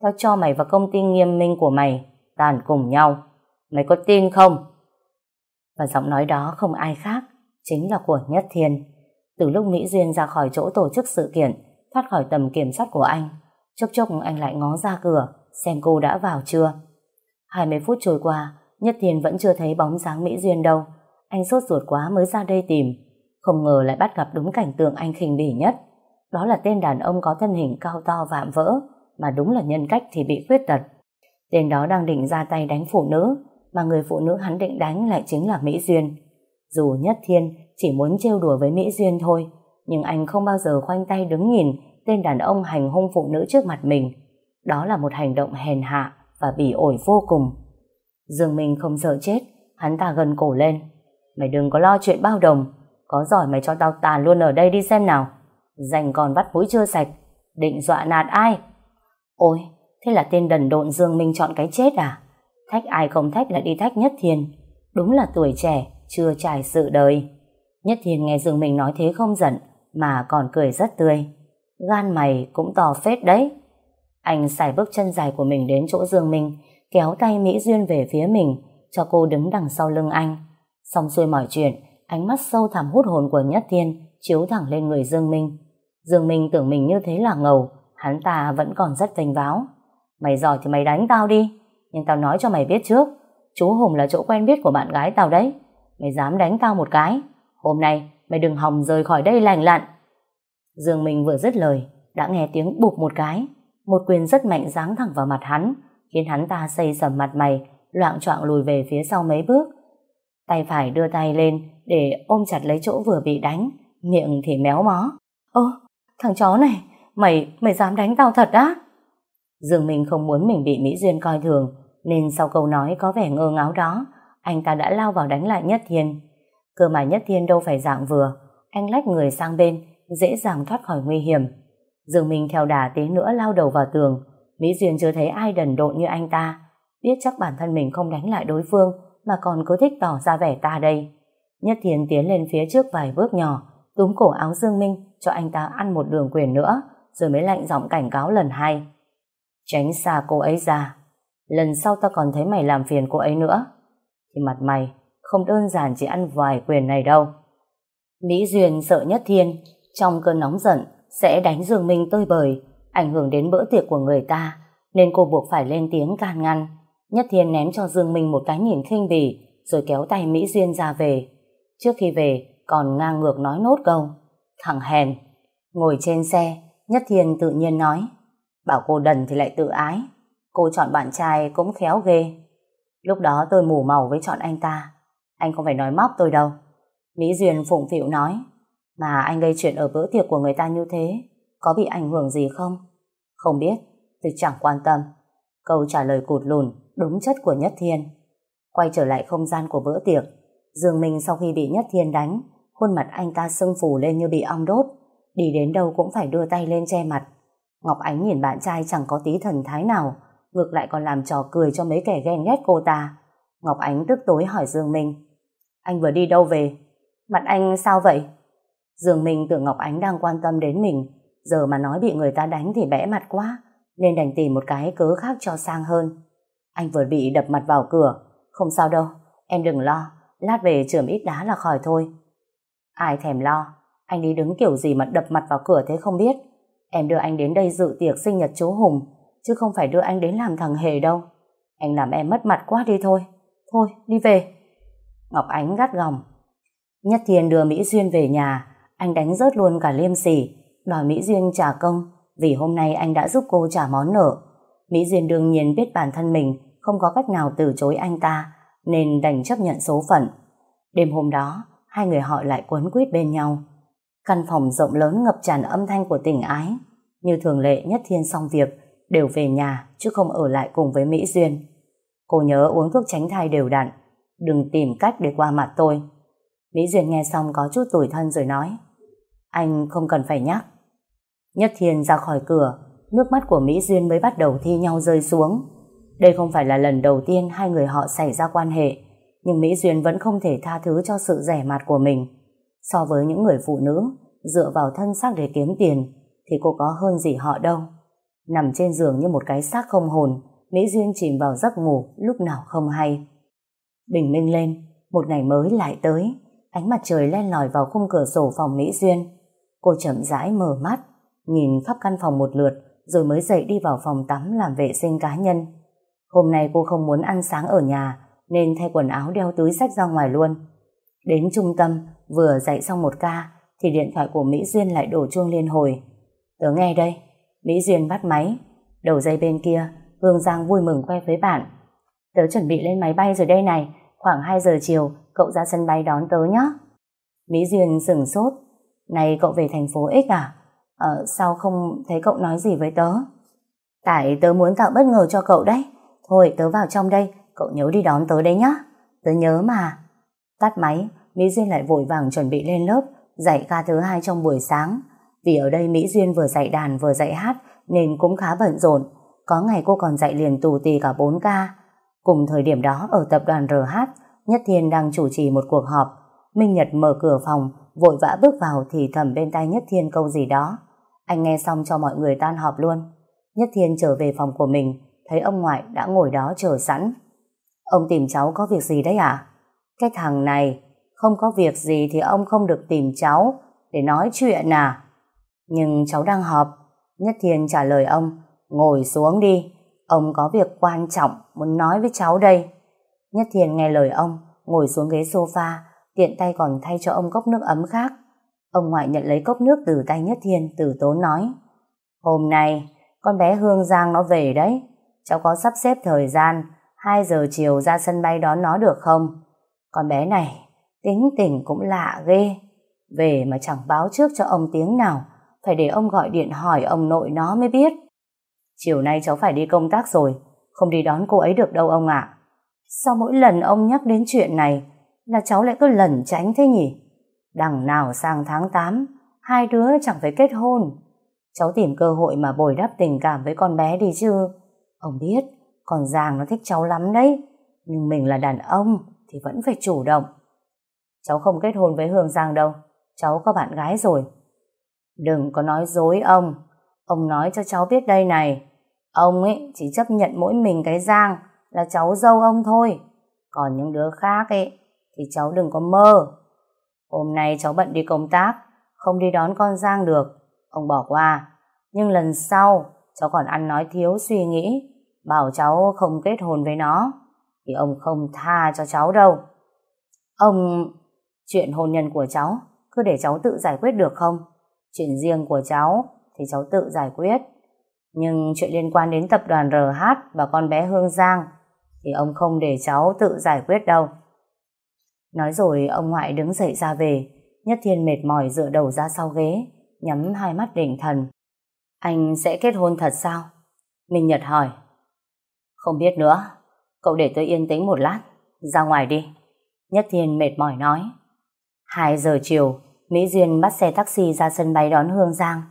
tao cho mày vào công ty nghiêm minh của mày, tàn cùng nhau. Mày có tin không? Và giọng nói đó không ai khác, chính là của Nhất Thiên. Từ lúc Mỹ Duyên ra khỏi chỗ tổ chức sự kiện, thoát khỏi tầm kiểm soát của anh, chốc chốc anh lại ngó ra cửa, xem cô đã vào chưa. 20 phút trôi qua, Nhất Thiên vẫn chưa thấy bóng dáng Mỹ Duyên đâu. Anh sốt ruột quá mới ra đây tìm. Không ngờ lại bắt gặp đúng cảnh tượng anh khinh bỉ nhất. Đó là tên đàn ông có thân hình cao to vạm vỡ, mà đúng là nhân cách thì bị khuyết tật. Tên đó đang định ra tay đánh phụ nữ, mà người phụ nữ hắn định đánh lại chính là Mỹ Duyên. Dù Nhất Thiên chỉ muốn trêu đùa với Mỹ Duyên thôi, nhưng anh không bao giờ khoanh tay đứng nhìn tên đàn ông hành hung phụ nữ trước mặt mình. Đó là một hành động hèn hạ và bỉ ổi vô cùng. Dương Minh không sợ chết, hắn ta gần cổ lên. Mày đừng có lo chuyện bao đồng, có giỏi mày cho tao tàn luôn ở đây đi xem nào. Dành còn vắt mũi chưa sạch, định dọa nạt ai? Ôi, thế là tên đần độn Dương Minh chọn cái chết à? Thách ai không thách lại đi thách Nhất Thiên. Đúng là tuổi trẻ, chưa trải sự đời. Nhất Thiên nghe Dương Minh nói thế không giận, mà còn cười rất tươi. Gan mày cũng to phết đấy. Anh xài bước chân dài của mình đến chỗ Dương Minh, kéo tay Mỹ Duyên về phía mình, cho cô đứng đằng sau lưng anh. Xong xuôi mọi chuyện, ánh mắt sâu thẳm hút hồn của Nhất Thiên chiếu thẳng lên người Dương Minh. Dương Minh tưởng mình như thế là ngầu, hắn ta vẫn còn rất vênh váo. Mày giỏi thì mày đánh tao đi, nhưng tao nói cho mày biết trước, chú Hùng là chỗ quen biết của bạn gái tao đấy. Mày dám đánh tao một cái, hôm nay mày đừng hòng rời khỏi đây lành lặn. Dương Minh vừa dứt lời, đã nghe tiếng bụp một cái, một quyền rất mạnh giáng thẳng vào mặt hắn, khiến hắn ta xây sầm mặt mày, loạn choạng lùi về phía sau mấy bước. Tay phải đưa tay lên để ôm chặt lấy chỗ vừa bị đánh, miệng thì méo mó. Ơ, thằng chó này, mày, mày dám đánh tao thật á? Dương Minh không muốn mình bị Mỹ Duyên coi thường, nên sau câu nói có vẻ ngơ ngáo đó, anh ta đã lao vào đánh lại Nhất Thiên. Cơ mà Nhất Thiên đâu phải dạng vừa, anh lách người sang bên, dễ dàng thoát khỏi nguy hiểm. Dương Minh theo đà tí nữa lao đầu vào tường, Mỹ Duyên chưa thấy ai đần độn như anh ta, biết chắc bản thân mình không đánh lại đối phương mà còn cứ thích tỏ ra vẻ ta đây. Nhất Thiên tiến lên phía trước vài bước nhỏ, túm cổ áo Dương Minh cho anh ta ăn một đường quyền nữa, rồi mới lạnh giọng cảnh cáo lần hai. Tránh xa cô ấy ra, lần sau ta còn thấy mày làm phiền cô ấy nữa, thì mặt mày không đơn giản chỉ ăn vài quyền này đâu. Mỹ Duyên sợ Nhất Thiên, trong cơn nóng giận sẽ đánh Dương Minh tơi bời, ảnh hưởng đến bữa tiệc của người ta, nên cô buộc phải lên tiếng can ngăn. Nhất Thiên ném cho Dương Minh một cái nhìn khinh bỉ, rồi kéo tay Mỹ Duyên ra về. Trước khi về, còn ngang ngược nói nốt câu. Thằng hèn. Ngồi trên xe, Nhất Thiên tự nhiên nói. Bảo cô đần thì lại tự ái. Cô chọn bạn trai cũng khéo ghê. Lúc đó tôi mù màu với chọn anh ta. Anh không phải nói móc tôi đâu. Mỹ Duyên phụng phịu nói. Mà anh gây chuyện ở bữa tiệc của người ta như thế, có bị ảnh hưởng gì không? Không biết, tôi chẳng quan tâm. Câu trả lời cụt lùn, đúng chất của Nhất Thiên. Quay trở lại không gian của bữa tiệc, Dương Minh sau khi bị Nhất Thiên đánh, khuôn mặt anh ta sưng phù lên như bị ong đốt, đi đến đâu cũng phải đưa tay lên che mặt. Ngọc Ánh nhìn bạn trai chẳng có tí thần thái nào, ngược lại còn làm trò cười cho mấy kẻ ghen ghét cô ta. Ngọc Ánh tức tối hỏi Dương Minh, anh vừa đi đâu về? Mặt anh sao vậy? Dương Minh tưởng Ngọc Ánh đang quan tâm đến mình, giờ mà nói bị người ta đánh thì bẽ mặt quá, nên đành tìm một cái cớ khác cho sang hơn. Anh vừa bị đập mặt vào cửa, không sao đâu, em đừng lo, lát về chườm ít đá là khỏi thôi. Ai thèm lo, anh đi đứng kiểu gì mà đập mặt vào cửa thế không biết. Em đưa anh đến đây dự tiệc sinh nhật chú Hùng, chứ không phải đưa anh đến làm thằng hề đâu. Anh làm em mất mặt quá đi thôi. Thôi, đi về. Ngọc Ánh gắt gỏng. Nhất Thiên đưa Mỹ Duyên về nhà, anh đánh rớt luôn cả liêm sỉ, đòi Mỹ Duyên trả công vì hôm nay anh đã giúp cô trả món nợ. Mỹ Duyên đương nhiên biết bản thân mình không có cách nào từ chối anh ta, nên đành chấp nhận số phận. Đêm hôm đó, hai người họ lại quấn quýt bên nhau. Căn phòng rộng lớn ngập tràn âm thanh của tình ái. Như thường lệ Nhất Thiên xong việc, đều về nhà chứ không ở lại cùng với Mỹ Duyên. Cô nhớ uống thuốc tránh thai đều đặn, đừng tìm cách để qua mặt tôi. Mỹ Duyên nghe xong có chút tủi thân rồi nói, anh không cần phải nhắc. Nhất Thiên ra khỏi cửa, nước mắt của Mỹ Duyên mới bắt đầu thi nhau rơi xuống. Đây không phải là lần đầu tiên hai người họ xảy ra quan hệ, nhưng Mỹ Duyên vẫn không thể tha thứ cho sự rẻ mạt của mình. So với những người phụ nữ dựa vào thân xác để kiếm tiền, thì cô có hơn gì họ đâu. Nằm trên giường như một cái xác không hồn, Mỹ Duyên chìm vào giấc ngủ lúc nào không hay. Bình minh lên, một ngày mới lại tới, ánh mặt trời len lỏi vào khung cửa sổ phòng Mỹ Duyên. Cô chậm rãi mở mắt, nhìn khắp căn phòng một lượt, rồi mới dậy đi vào phòng tắm làm vệ sinh cá nhân. Hôm nay cô không muốn ăn sáng ở nhà, nên thay quần áo đeo túi sách ra ngoài luôn. Đến trung tâm, vừa dạy xong một ca, thì điện thoại của Mỹ Duyên lại đổ chuông liên hồi. Tớ nghe đây. Mỹ Duyên bắt máy. Đầu dây bên kia, Hương Giang vui mừng khoe với bạn. Tớ chuẩn bị lên máy bay rồi đây này, khoảng 2 giờ chiều, cậu ra sân bay đón tớ nhé. Mỹ Duyên sửng sốt. Này cậu về thành phố X à? Ờ, sao không thấy cậu nói gì với tớ? Tại tớ muốn tạo bất ngờ cho cậu đấy. Thôi tớ vào trong đây, cậu nhớ đi đón tớ đấy nhá. Tớ nhớ mà. Tắt máy, Mỹ Duyên lại vội vàng chuẩn bị lên lớp, dạy ca thứ hai trong buổi sáng. Vì ở đây Mỹ Duyên vừa dạy đàn vừa dạy hát nên cũng khá bận rộn. Có ngày cô còn dạy liền tù tì cả 4 ca. Cùng thời điểm đó ở tập đoàn RH, Nhất Thiên đang chủ trì một cuộc họp. Minh Nhật mở cửa phòng, vội vã bước vào thì thầm bên tai Nhất Thiên câu gì đó. Anh nghe xong cho mọi người tan họp luôn. Nhất Thiên trở về phòng của mình, thấy ông ngoại đã ngồi đó chờ sẵn. Ông tìm cháu có việc gì đấy à? Cái thằng này, không có việc gì thì ông không được tìm cháu để nói chuyện à? Nhưng cháu đang họp. Nhất Thiên trả lời ông, ngồi xuống đi, ông có việc quan trọng muốn nói với cháu đây. Nhất Thiên nghe lời ông, ngồi xuống ghế sofa, tiện tay còn thay cho ông cốc nước ấm khác. Ông ngoại nhận lấy cốc nước từ tay Nhất Thiên, từ tốn nói. Hôm nay, con bé Hương Giang nó về đấy. Cháu có sắp xếp thời gian, 2 giờ chiều ra sân bay đón nó được không? Con bé này, tính tình cũng lạ ghê. Về mà chẳng báo trước cho ông tiếng nào, phải để ông gọi điện hỏi ông nội nó mới biết. Chiều nay cháu phải đi công tác rồi, không đi đón cô ấy được đâu ông ạ. Sao mỗi lần ông nhắc đến chuyện này là cháu lại cứ lẩn tránh thế nhỉ? Đằng nào sang tháng 8, hai đứa chẳng phải kết hôn. Cháu tìm cơ hội mà bồi đắp tình cảm với con bé đi chứ. Ông biết, con Giang nó thích cháu lắm đấy. Nhưng mình là đàn ông thì vẫn phải chủ động. Cháu không kết hôn với Hương Giang đâu. Cháu có bạn gái rồi. Đừng có nói dối ông. Ông nói cho cháu biết đây này. Ông ấy chỉ chấp nhận mỗi mình cái Giang là cháu dâu ông thôi. Còn những đứa khác ấy thì cháu đừng có mơ. Hôm nay cháu bận đi công tác, không đi đón con Giang được. Ông bỏ qua. Nhưng lần sau cháu còn ăn nói thiếu suy nghĩ, bảo cháu không kết hôn với nó, thì ông không tha cho cháu đâu. Ông... Chuyện hôn nhân của cháu cứ để cháu tự giải quyết được không? Chuyện riêng của cháu thì cháu tự giải quyết. Nhưng chuyện liên quan đến tập đoàn RH và con bé Hương Giang thì ông không để cháu tự giải quyết đâu. Nói rồi ông ngoại đứng dậy ra về, Nhất Thiên mệt mỏi dựa đầu ra sau ghế, nhắm hai mắt định thần. Anh sẽ kết hôn thật sao? Minh Nhật hỏi. Không biết nữa, cậu để tôi yên tĩnh một lát, ra ngoài đi. Nhất Thiên mệt mỏi nói. Hai giờ chiều, Mỹ Duyên bắt xe taxi ra sân bay đón Hương Giang.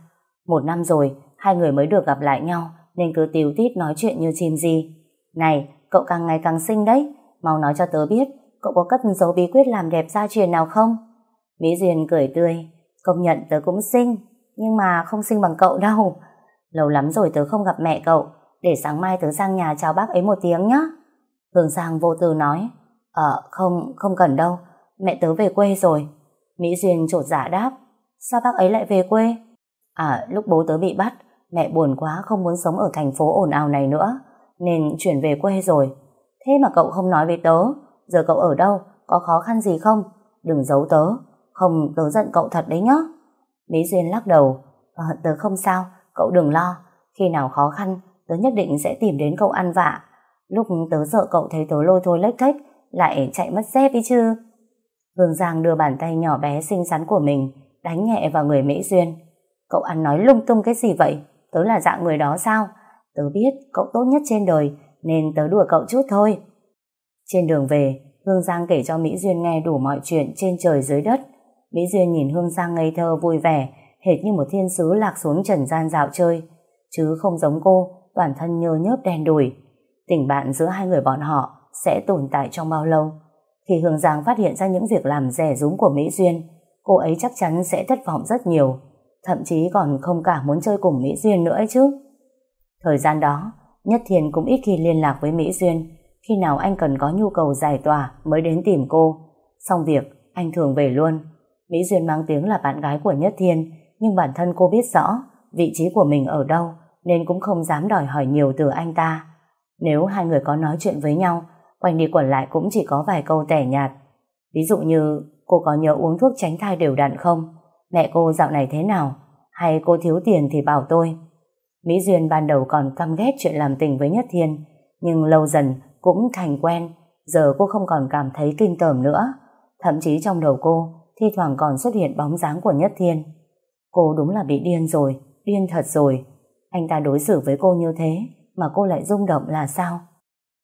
Một năm rồi, hai người mới được gặp lại nhau, nên cứ tiếu tít nói chuyện như chim gì. Này, cậu càng ngày càng xinh đấy, mau nói cho tớ biết, cậu có cất dấu bí quyết làm đẹp gia truyền nào không? Mỹ Duyên cười tươi, công nhận tớ cũng xinh, nhưng mà không sinh bằng cậu đâu. Lâu lắm rồi tớ không gặp mẹ cậu, để sáng mai tớ sang nhà chào bác ấy một tiếng nhé. Hương Giang vô tư nói, Ờ, không, không cần đâu, mẹ tớ về quê rồi. Mỹ Duyên trột giả đáp, sao bác ấy lại về quê? À, lúc bố tớ bị bắt, mẹ buồn quá không muốn sống ở thành phố ồn ào này nữa, nên chuyển về quê rồi. Thế mà cậu không nói với tớ, giờ cậu ở đâu, có khó khăn gì không? Đừng giấu tớ, không tớ giận cậu thật đấy nhá. Mỹ Duyên lắc đầu, ờ, tớ không sao, cậu đừng lo, khi nào khó khăn, tớ nhất định sẽ tìm đến cậu ăn vạ. Lúc tớ sợ cậu thấy tớ lôi thôi lếch thếch, lại chạy mất dép đi chứ. Hương Giang đưa bàn tay nhỏ bé xinh xắn của mình đánh nhẹ vào người Mỹ Duyên. Cậu ăn nói lung tung cái gì vậy? Tớ là dạng người đó sao? Tớ biết cậu tốt nhất trên đời nên tớ đùa cậu chút thôi. Trên đường về, Hương Giang kể cho Mỹ Duyên nghe đủ mọi chuyện trên trời dưới đất. Mỹ Duyên nhìn Hương Giang ngây thơ vui vẻ, hệt như một thiên sứ lạc xuống trần gian dạo chơi. Chứ không giống cô, toàn thân nhơ nhớp đen đủi. Tình bạn giữa hai người bọn họ sẽ tồn tại trong bao lâu? Khi Hương Giang phát hiện ra những việc làm rẻ rúng của Mỹ Duyên, cô ấy chắc chắn sẽ thất vọng rất nhiều, thậm chí còn không cả muốn chơi cùng Mỹ Duyên nữa ấy chứ. Thời gian đó, Nhất Thiên cũng ít khi liên lạc với Mỹ Duyên, khi nào anh cần có nhu cầu giải tỏa mới đến tìm cô. Xong việc, anh thường về luôn. Mỹ Duyên mang tiếng là bạn gái của Nhất Thiên, nhưng bản thân cô biết rõ vị trí của mình ở đâu, nên cũng không dám đòi hỏi nhiều từ anh ta. Nếu hai người có nói chuyện với nhau, quanh đi quẩn lại cũng chỉ có vài câu tẻ nhạt. Ví dụ như, cô có nhớ uống thuốc tránh thai đều đặn không? Mẹ cô dạo này thế nào? Hay cô thiếu tiền thì bảo tôi. Mỹ Duyên ban đầu còn căm ghét chuyện làm tình với Nhất Thiên, nhưng lâu dần cũng thành quen, giờ cô không còn cảm thấy kinh tởm nữa. Thậm chí trong đầu cô, thi thoảng còn xuất hiện bóng dáng của Nhất Thiên. Cô đúng là bị điên rồi, điên thật rồi. Anh ta đối xử với cô như thế, mà cô lại rung động là sao?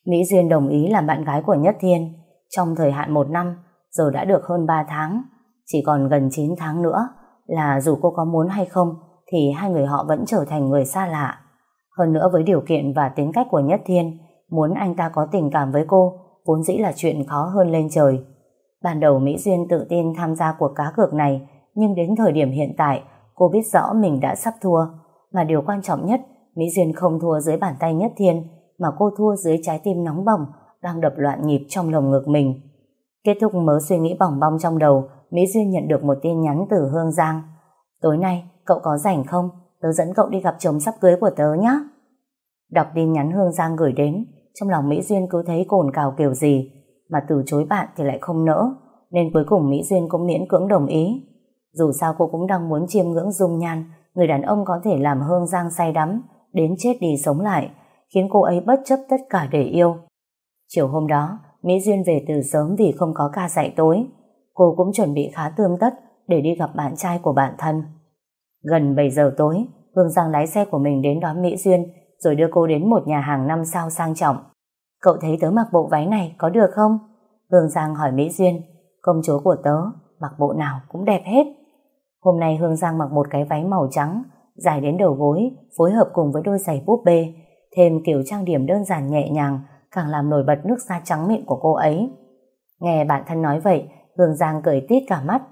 Mỹ Duyên đồng ý làm bạn gái của Nhất Thiên trong thời hạn một năm, giờ đã được hơn 3 tháng, chỉ còn gần 9 tháng nữa là dù cô có muốn hay không thì hai người họ vẫn trở thành người xa lạ. Hơn nữa với điều kiện và tính cách của Nhất Thiên, muốn anh ta có tình cảm với cô vốn dĩ là chuyện khó hơn lên trời. Ban đầu Mỹ Duyên tự tin tham gia cuộc cá cược này, nhưng đến thời điểm hiện tại, cô biết rõ mình đã sắp thua. Mà điều quan trọng nhất, Mỹ Duyên không thua dưới bàn tay Nhất Thiên, mà cô thua dưới trái tim nóng bỏng đang đập loạn nhịp trong lồng ngực mình. Kết thúc mớ suy nghĩ bỏng bong trong đầu, Mỹ Duyên nhận được một tin nhắn từ Hương Giang. Tối nay, cậu có rảnh không? Tớ dẫn cậu đi gặp chồng sắp cưới của tớ nhé. Đọc tin nhắn Hương Giang gửi đến, trong lòng Mỹ Duyên cứ thấy cồn cào kiểu gì, mà từ chối bạn thì lại không nỡ, nên cuối cùng Mỹ Duyên cũng miễn cưỡng đồng ý. Dù sao cô cũng đang muốn chiêm ngưỡng dung nhan, người đàn ông có thể làm Hương Giang say đắm, đến chết đi sống lại, khiến cô ấy bất chấp tất cả để yêu. Chiều hôm đó, Mỹ Duyên về từ sớm vì không có ca dạy tối. Cô cũng chuẩn bị khá tươm tất để đi gặp bạn trai của bạn thân. Gần 7 giờ tối, Hương Giang lái xe của mình đến đón Mỹ Duyên rồi đưa cô đến một nhà hàng năm sao sang trọng. Cậu thấy tớ mặc bộ váy này có được không? Hương Giang hỏi Mỹ Duyên, công chúa của tớ, mặc bộ nào cũng đẹp hết. Hôm nay Hương Giang mặc một cái váy màu trắng, dài đến đầu gối, phối hợp cùng với đôi giày búp bê, thêm kiểu trang điểm đơn giản nhẹ nhàng, càng làm nổi bật nước da trắng mịn của cô ấy. Nghe bạn thân nói vậy, Hương Giang cười tít cả mắt.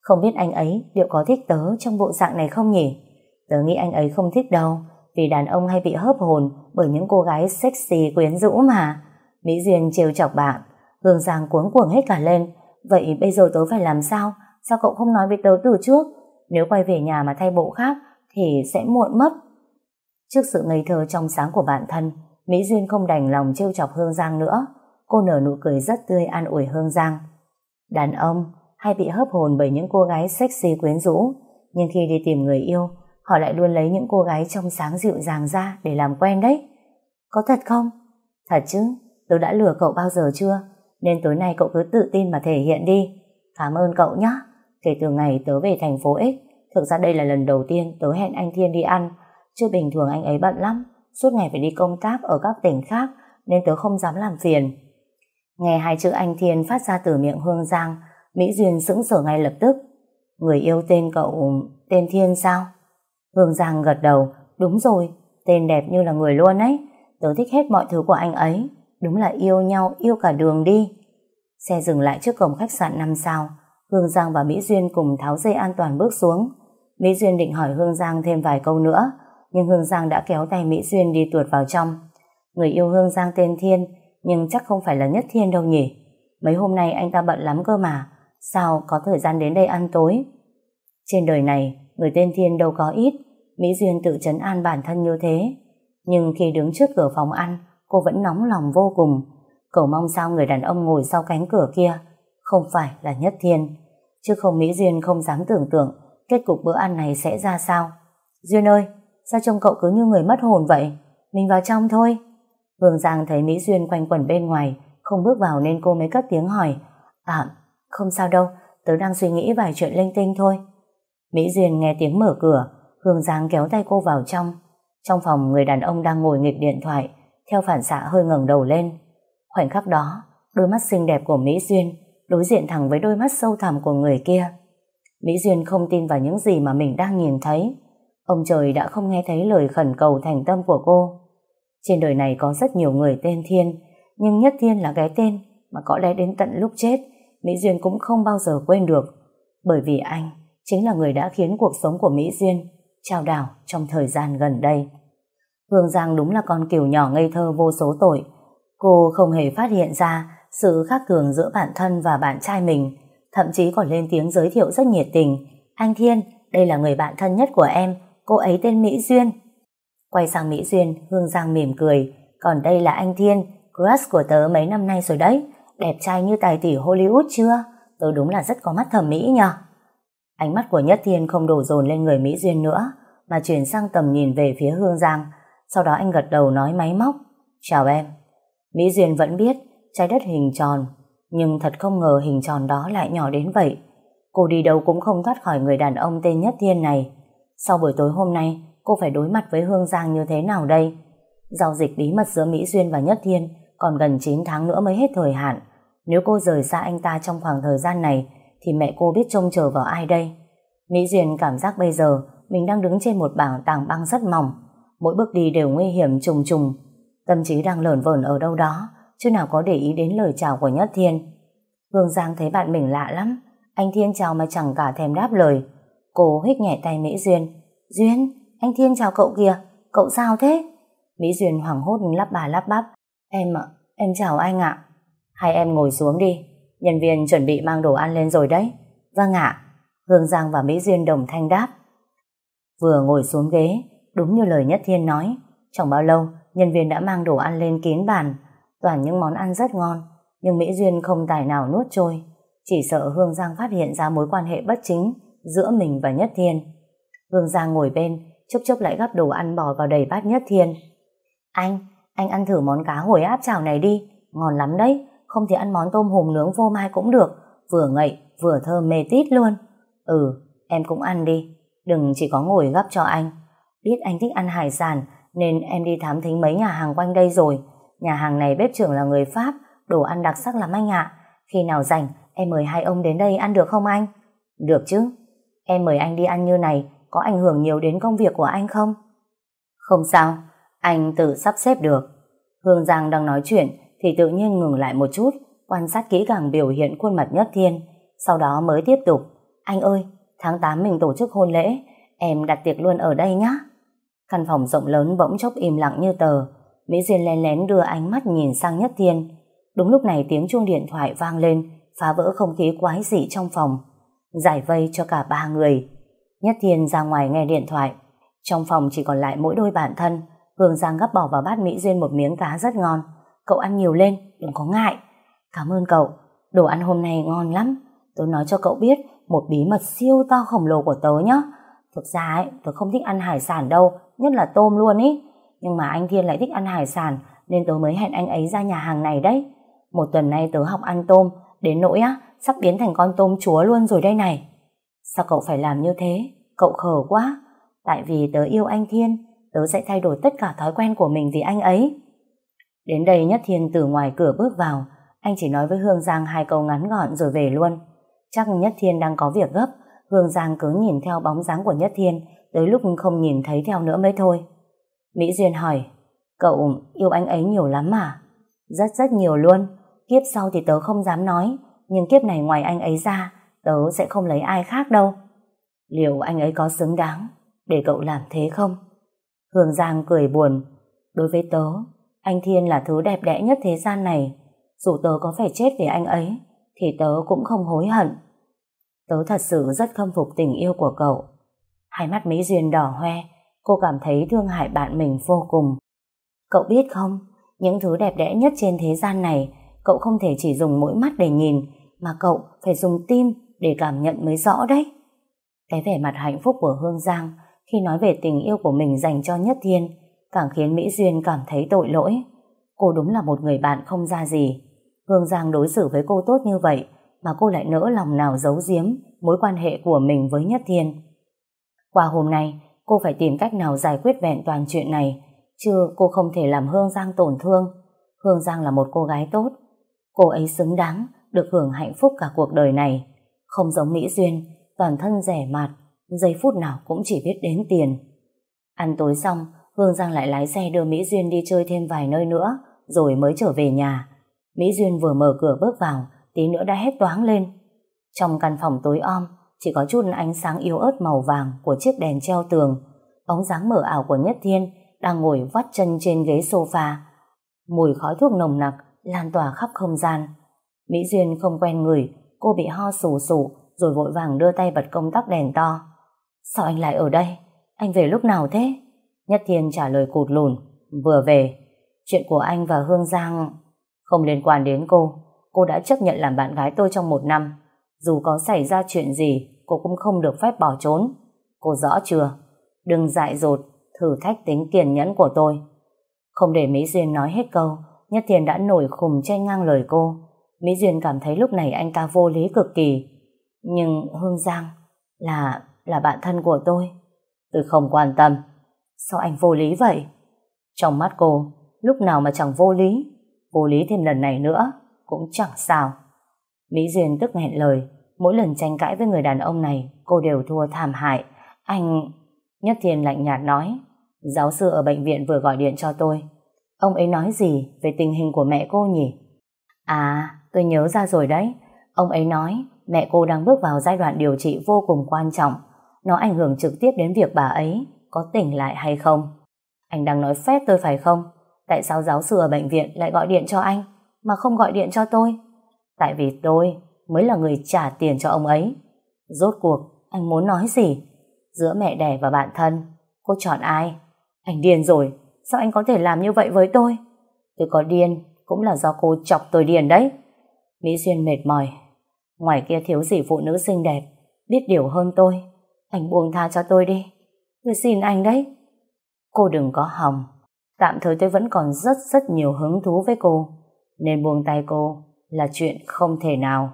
Không biết anh ấy liệu có thích tớ trong bộ dạng này không nhỉ? Tớ nghĩ anh ấy không thích đâu, vì đàn ông hay bị hớp hồn bởi những cô gái sexy quyến rũ mà. Mỹ Duyên trêu chọc bạn, Hương Giang cuống cuồng hết cả lên. Vậy bây giờ tớ phải làm sao? Sao cậu không nói với tớ từ trước? Nếu quay về nhà mà thay bộ khác thì sẽ muộn mất. Trước sự ngây thơ trong sáng của bản thân, Mỹ Duyên không đành lòng trêu chọc Hương Giang nữa. Cô nở nụ cười rất tươi an ủi Hương Giang. Đàn ông hay bị hấp hồn bởi những cô gái sexy quyến rũ, nhưng khi đi tìm người yêu, họ lại luôn lấy những cô gái trong sáng dịu dàng ra để làm quen đấy. Có thật không? Thật chứ, tôi đã lừa cậu bao giờ chưa? Nên tối nay cậu cứ tự tin mà thể hiện đi. Cảm ơn cậu nhé. Kể từ ngày tớ về thành phố X, thực ra đây là lần đầu tiên tớ hẹn anh Thiên đi ăn, chứ bình thường anh ấy bận lắm, suốt ngày phải đi công tác ở các tỉnh khác, nên tớ không dám làm phiền. Nghe hai chữ anh Thiên phát ra từ miệng Hương Giang, Mỹ Duyên sững sờ ngay lập tức. Người yêu tên cậu, tên Thiên sao? Hương Giang gật đầu, đúng rồi, tên đẹp như là người luôn ấy. Tớ thích hết mọi thứ của anh ấy, đúng là yêu nhau, yêu cả đường đi. Xe dừng lại trước cổng khách sạn 5 sao, Hương Giang và Mỹ Duyên cùng tháo dây an toàn bước xuống. Mỹ Duyên định hỏi Hương Giang thêm vài câu nữa, nhưng Hương Giang đã kéo tay Mỹ Duyên đi tuột vào trong. Người yêu Hương Giang tên Thiên, nhưng chắc không phải là Nhất Thiên đâu nhỉ. Mấy hôm nay anh ta bận lắm cơ mà, sao có thời gian đến đây ăn tối. Trên đời này, người tên Thiên đâu có ít, Mỹ Duyên tự chấn an bản thân như thế. Nhưng khi đứng trước cửa phòng ăn, cô vẫn nóng lòng vô cùng. Cầu mong sao người đàn ông ngồi sau cánh cửa kia không phải là Nhất Thiên. Chứ không Mỹ Duyên không dám tưởng tượng kết cục bữa ăn này sẽ ra sao. Duyên ơi, sao trông cậu cứ như người mất hồn vậy? Mình vào trong thôi. Hương Giang thấy Mỹ Duyên quanh quẩn bên ngoài, không bước vào nên cô mới cất tiếng hỏi. À, không sao đâu, tớ đang suy nghĩ vài chuyện linh tinh thôi. Mỹ Duyên nghe tiếng mở cửa, Hương Giang kéo tay cô vào trong. Trong phòng người đàn ông đang ngồi nghịch điện thoại, theo phản xạ hơi ngẩng đầu lên. Khoảnh khắc đó, đôi mắt xinh đẹp của Mỹ Duyên đối diện thẳng với đôi mắt sâu thẳm của người kia. Mỹ Duyên không tin vào những gì mà mình đang nhìn thấy. Ông trời đã không nghe thấy lời khẩn cầu thành tâm của cô. Trên đời này có rất nhiều người tên Thiên, nhưng Nhất Thiên là cái tên mà có lẽ đến tận lúc chết, Mỹ Duyên cũng không bao giờ quên được. Bởi vì anh chính là người đã khiến cuộc sống của Mỹ Duyên trao đảo trong thời gian gần đây. Hương Giang đúng là con kiều nhỏ ngây thơ vô số tội. Cô không hề phát hiện ra sự khác thường giữa bản thân và bạn trai mình, thậm chí còn lên tiếng giới thiệu rất nhiệt tình. Anh Thiên, đây là người bạn thân nhất của em, cô ấy tên Mỹ Duyên. Quay sang Mỹ Duyên, Hương Giang mỉm cười, còn đây là anh Thiên, crush của tớ mấy năm nay rồi đấy, đẹp trai như tài tỷ Hollywood chưa? Tớ đúng là rất có mắt thẩm mỹ nhờ. Ánh mắt của Nhất Thiên không đổ dồn lên người Mỹ Duyên nữa, mà chuyển sang tầm nhìn về phía Hương Giang, sau đó anh gật đầu nói máy móc. Chào em. Mỹ Duyên vẫn biết trái đất hình tròn, nhưng thật không ngờ hình tròn đó lại nhỏ đến vậy. Cô đi đâu cũng không thoát khỏi người đàn ông tên Nhất Thiên này. Sau buổi tối hôm nay, cô phải đối mặt với Hương Giang như thế nào đây? Giao dịch bí mật giữa Mỹ Duyên và Nhất Thiên còn gần 9 tháng nữa mới hết thời hạn. Nếu cô rời xa anh ta trong khoảng thời gian này, thì mẹ cô biết trông chờ vào ai đây? Mỹ Duyên cảm giác bây giờ mình đang đứng trên một bảng tảng băng rất mỏng. Mỗi bước đi đều nguy hiểm trùng trùng. Tâm trí đang lởn vởn ở đâu đó, chứ nào có để ý đến lời chào của Nhất Thiên. Hương Giang thấy bạn mình lạ lắm, anh Thiên chào mà chẳng cả thèm đáp lời. Cô hít nhẹ tay Mỹ Duyên. Duyên, anh Thiên chào cậu kìa, cậu sao thế? Mỹ Duyên hoảng hốt lắp bà lắp bắp. Em ạ, em chào anh ạ. Hai em ngồi xuống đi, nhân viên chuẩn bị mang đồ ăn lên rồi đấy. Vâng ạ. Hương Giang và Mỹ Duyên đồng thanh đáp. Vừa ngồi xuống ghế, đúng như lời Nhất Thiên nói, chẳng bao lâu nhân viên đã mang đồ ăn lên kín bàn, toàn những món ăn rất ngon, nhưng Mỹ Duyên không tài nào nuốt trôi. Chỉ sợ Hương Giang phát hiện ra mối quan hệ bất chính giữa mình và Nhất Thiên. Hương Giang ngồi bên, chốc chốc lại gắp đồ ăn bò vào đầy bát Nhất Thiên. Anh, anh ăn thử món cá hồi áp chảo này đi, ngon lắm đấy, không thì ăn món tôm hùm nướng vô mai cũng được, vừa ngậy, vừa thơm mê tít luôn. Ừ, em cũng ăn đi, đừng chỉ có ngồi gấp cho anh. Biết anh thích ăn hải sản, nên em đi thám thính mấy nhà hàng quanh đây rồi, Nhà hàng này bếp trưởng là người Pháp, đồ ăn đặc sắc lắm anh ạ. Khi nào rảnh, em mời hai ông đến đây ăn được không anh? Được chứ. Em mời anh đi ăn như này, có ảnh hưởng nhiều đến công việc của anh không? Không sao, anh tự sắp xếp được. Hương Giang đang nói chuyện thì tự nhiên ngừng lại một chút, quan sát kỹ càng biểu hiện khuôn mặt Nhất Thiên, sau đó mới tiếp tục. Anh ơi, tháng 8 mình tổ chức hôn lễ, em đặt tiệc luôn ở đây nhé. Căn phòng rộng lớn bỗng chốc im lặng như tờ, Mỹ Duyên lén lén đưa ánh mắt nhìn sang Nhất Thiên. Đúng lúc này tiếng chuông điện thoại vang lên, phá vỡ không khí quái dị trong phòng. Giải vây cho cả ba người. Nhất Thiên ra ngoài nghe điện thoại. Trong phòng chỉ còn lại mỗi đôi bản thân. Hương Giang gấp bỏ vào bát Mỹ Duyên một miếng cá rất ngon. Cậu ăn nhiều lên, đừng có ngại. Cảm ơn cậu, đồ ăn hôm nay ngon lắm. Tôi nói cho cậu biết một bí mật siêu to khổng lồ của tớ nhé. Thực ra ấy, tớ không thích ăn hải sản đâu, nhất là tôm luôn ý. Nhưng mà anh Thiên lại thích ăn hải sản, nên tớ mới hẹn anh ấy ra nhà hàng này đấy. Một tuần nay tớ học ăn tôm, đến nỗi á, sắp biến thành con tôm chúa luôn rồi đây này. Sao cậu phải làm như thế? Cậu khờ quá. Tại vì tớ yêu anh Thiên, tớ sẽ thay đổi tất cả thói quen của mình vì anh ấy. Đến đây Nhất Thiên từ ngoài cửa bước vào, anh chỉ nói với Hương Giang hai câu ngắn gọn rồi về luôn. Chắc Nhất Thiên đang có việc gấp, Hương Giang cứ nhìn theo bóng dáng của Nhất Thiên, tới lúc không nhìn thấy theo nữa mới thôi. Mỹ Duyên hỏi, cậu yêu anh ấy nhiều lắm mà? Rất rất nhiều luôn, kiếp sau thì tớ không dám nói, nhưng kiếp này ngoài anh ấy ra, tớ sẽ không lấy ai khác đâu. Liệu anh ấy có xứng đáng để cậu làm thế không? Hương Giang cười buồn, đối với tớ, anh Thiên là thứ đẹp đẽ nhất thế gian này, dù tớ có phải chết vì anh ấy, thì tớ cũng không hối hận. Tớ thật sự rất khâm phục tình yêu của cậu. Hai mắt Mỹ Duyên đỏ hoe, cô cảm thấy thương hại bạn mình vô cùng. Cậu biết không, những thứ đẹp đẽ nhất trên thế gian này, cậu không thể chỉ dùng mỗi mắt để nhìn, mà cậu phải dùng tim để cảm nhận mới rõ đấy. Cái vẻ mặt hạnh phúc của Hương Giang khi nói về tình yêu của mình dành cho Nhất Thiên càng khiến Mỹ Duyên cảm thấy tội lỗi. Cô đúng là một người bạn không ra gì. Hương Giang đối xử với cô tốt như vậy mà cô lại nỡ lòng nào giấu giếm mối quan hệ của mình với Nhất Thiên. Qua hôm nay, cô phải tìm cách nào giải quyết vẹn toàn chuyện này, chứ cô không thể làm Hương Giang tổn thương. Hương Giang là một cô gái tốt. Cô ấy xứng đáng được hưởng hạnh phúc cả cuộc đời này. Không giống Mỹ Duyên, toàn thân rẻ mạt, giây phút nào cũng chỉ biết đến tiền. Ăn tối xong, Hương Giang lại lái xe đưa Mỹ Duyên đi chơi thêm vài nơi nữa, rồi mới trở về nhà. Mỹ Duyên vừa mở cửa bước vào, tí nữa đã hét toáng lên. Trong căn phòng tối om, chỉ có chút ánh sáng yếu ớt màu vàng của chiếc đèn treo tường, bóng dáng mở ảo của Nhất Thiên đang ngồi vắt chân trên ghế sofa. Mùi khói thuốc nồng nặc lan tỏa khắp không gian. Mỹ Duyên không quen người, cô bị ho sù sù rồi vội vàng đưa tay bật công tắc đèn to. Sao anh lại ở đây? Anh về lúc nào thế? Nhất Thiên trả lời cụt lùn. Vừa về. Chuyện của anh và Hương Giang không liên quan đến cô. Cô đã chấp nhận làm bạn gái tôi trong một năm. Dù có xảy ra chuyện gì, cô cũng không được phép bỏ trốn. Cô rõ chưa? Đừng dại dột, thử thách tính kiên nhẫn của tôi. Không để Mỹ Duyên nói hết câu, Nhất Thiên đã nổi khùng che ngang lời cô. Mỹ Duyên cảm thấy lúc này anh ta vô lý cực kỳ. Nhưng Hương Giang là là bạn thân của tôi. Tôi không quan tâm. Sao anh vô lý vậy? Trong mắt cô, lúc nào mà chẳng vô lý. Vô lý thêm lần này nữa, cũng chẳng sao. Mỹ Duyên tức nghẹn lời. Mỗi lần tranh cãi với người đàn ông này, cô đều thua thảm hại. Anh... Nhất Thiên lạnh nhạt nói. Giáo sư ở bệnh viện vừa gọi điện cho tôi. Ông ấy nói gì về tình hình của mẹ cô nhỉ? À, tôi nhớ ra rồi đấy. Ông ấy nói mẹ cô đang bước vào giai đoạn điều trị vô cùng quan trọng. Nó ảnh hưởng trực tiếp đến việc bà ấy có tỉnh lại hay không. Anh đang nói phép tôi phải không? Tại sao giáo sư ở bệnh viện lại gọi điện cho anh mà không gọi điện cho tôi? Tại vì tôi mới là người trả tiền cho ông ấy. Rốt cuộc, anh muốn nói gì? Giữa mẹ đẻ và bạn thân, cô chọn ai? Anh điên rồi, sao anh có thể làm như vậy với tôi? Tôi có điên, cũng là do cô chọc tôi điên đấy. Mỹ Duyên mệt mỏi. Ngoài kia thiếu gì phụ nữ xinh đẹp, biết điều hơn tôi. Anh buông tha cho tôi đi. Tôi xin anh đấy. Cô đừng có hòng. Tạm thời tôi vẫn còn rất rất nhiều hứng thú với cô. Nên buông tay cô là chuyện không thể nào.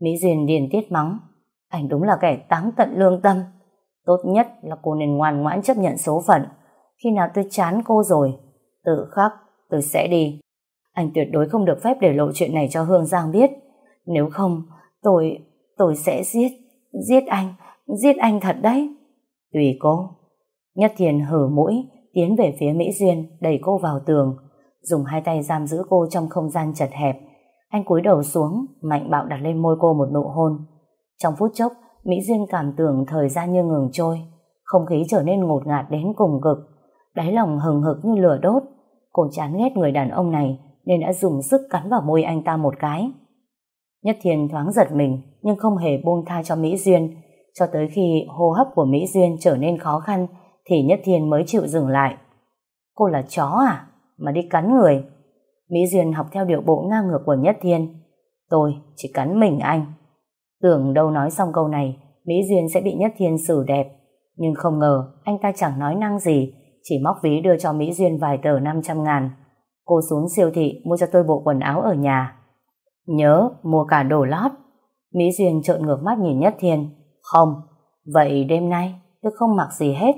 Mỹ Duyên điền tiết mắng. Anh đúng là kẻ táng tận lương tâm. Tốt nhất là cô nên ngoan ngoãn chấp nhận số phận. Khi nào tôi chán cô rồi, tự khắc tôi sẽ đi. Anh tuyệt đối không được phép để lộ chuyện này cho Hương Giang biết. Nếu không, tôi, tôi sẽ giết, giết anh, giết anh thật đấy. Tùy cô. Nhất thiền hở mũi, tiến về phía Mỹ Duyên, đẩy cô vào tường, dùng hai tay giam giữ cô trong không gian chật hẹp. Anh cúi đầu xuống, mạnh bạo đặt lên môi cô một nụ hôn. Trong phút chốc, Mỹ Duyên cảm tưởng thời gian như ngừng trôi, không khí trở nên ngột ngạt đến cùng cực, đáy lòng hừng hực như lửa đốt. Cô chán ghét người đàn ông này nên đã dùng sức cắn vào môi anh ta một cái. Nhất Thiên thoáng giật mình nhưng không hề buông tha cho Mỹ Duyên, cho tới khi hô hấp của Mỹ Duyên trở nên khó khăn thì Nhất Thiên mới chịu dừng lại. Cô là chó à? Mà đi cắn người. Mỹ Duyên học theo điệu bộ ngang ngược của Nhất Thiên. Tôi chỉ cắn mình anh. Tưởng đâu nói xong câu này, Mỹ Duyên sẽ bị Nhất Thiên xử đẹp. Nhưng không ngờ, anh ta chẳng nói năng gì, chỉ móc ví đưa cho Mỹ Duyên vài tờ 500 ngàn. Cô xuống siêu thị mua cho tôi bộ quần áo ở nhà. Nhớ, mua cả đồ lót. Mỹ Duyên trợn ngược mắt nhìn Nhất Thiên. Không, vậy đêm nay tôi không mặc gì hết.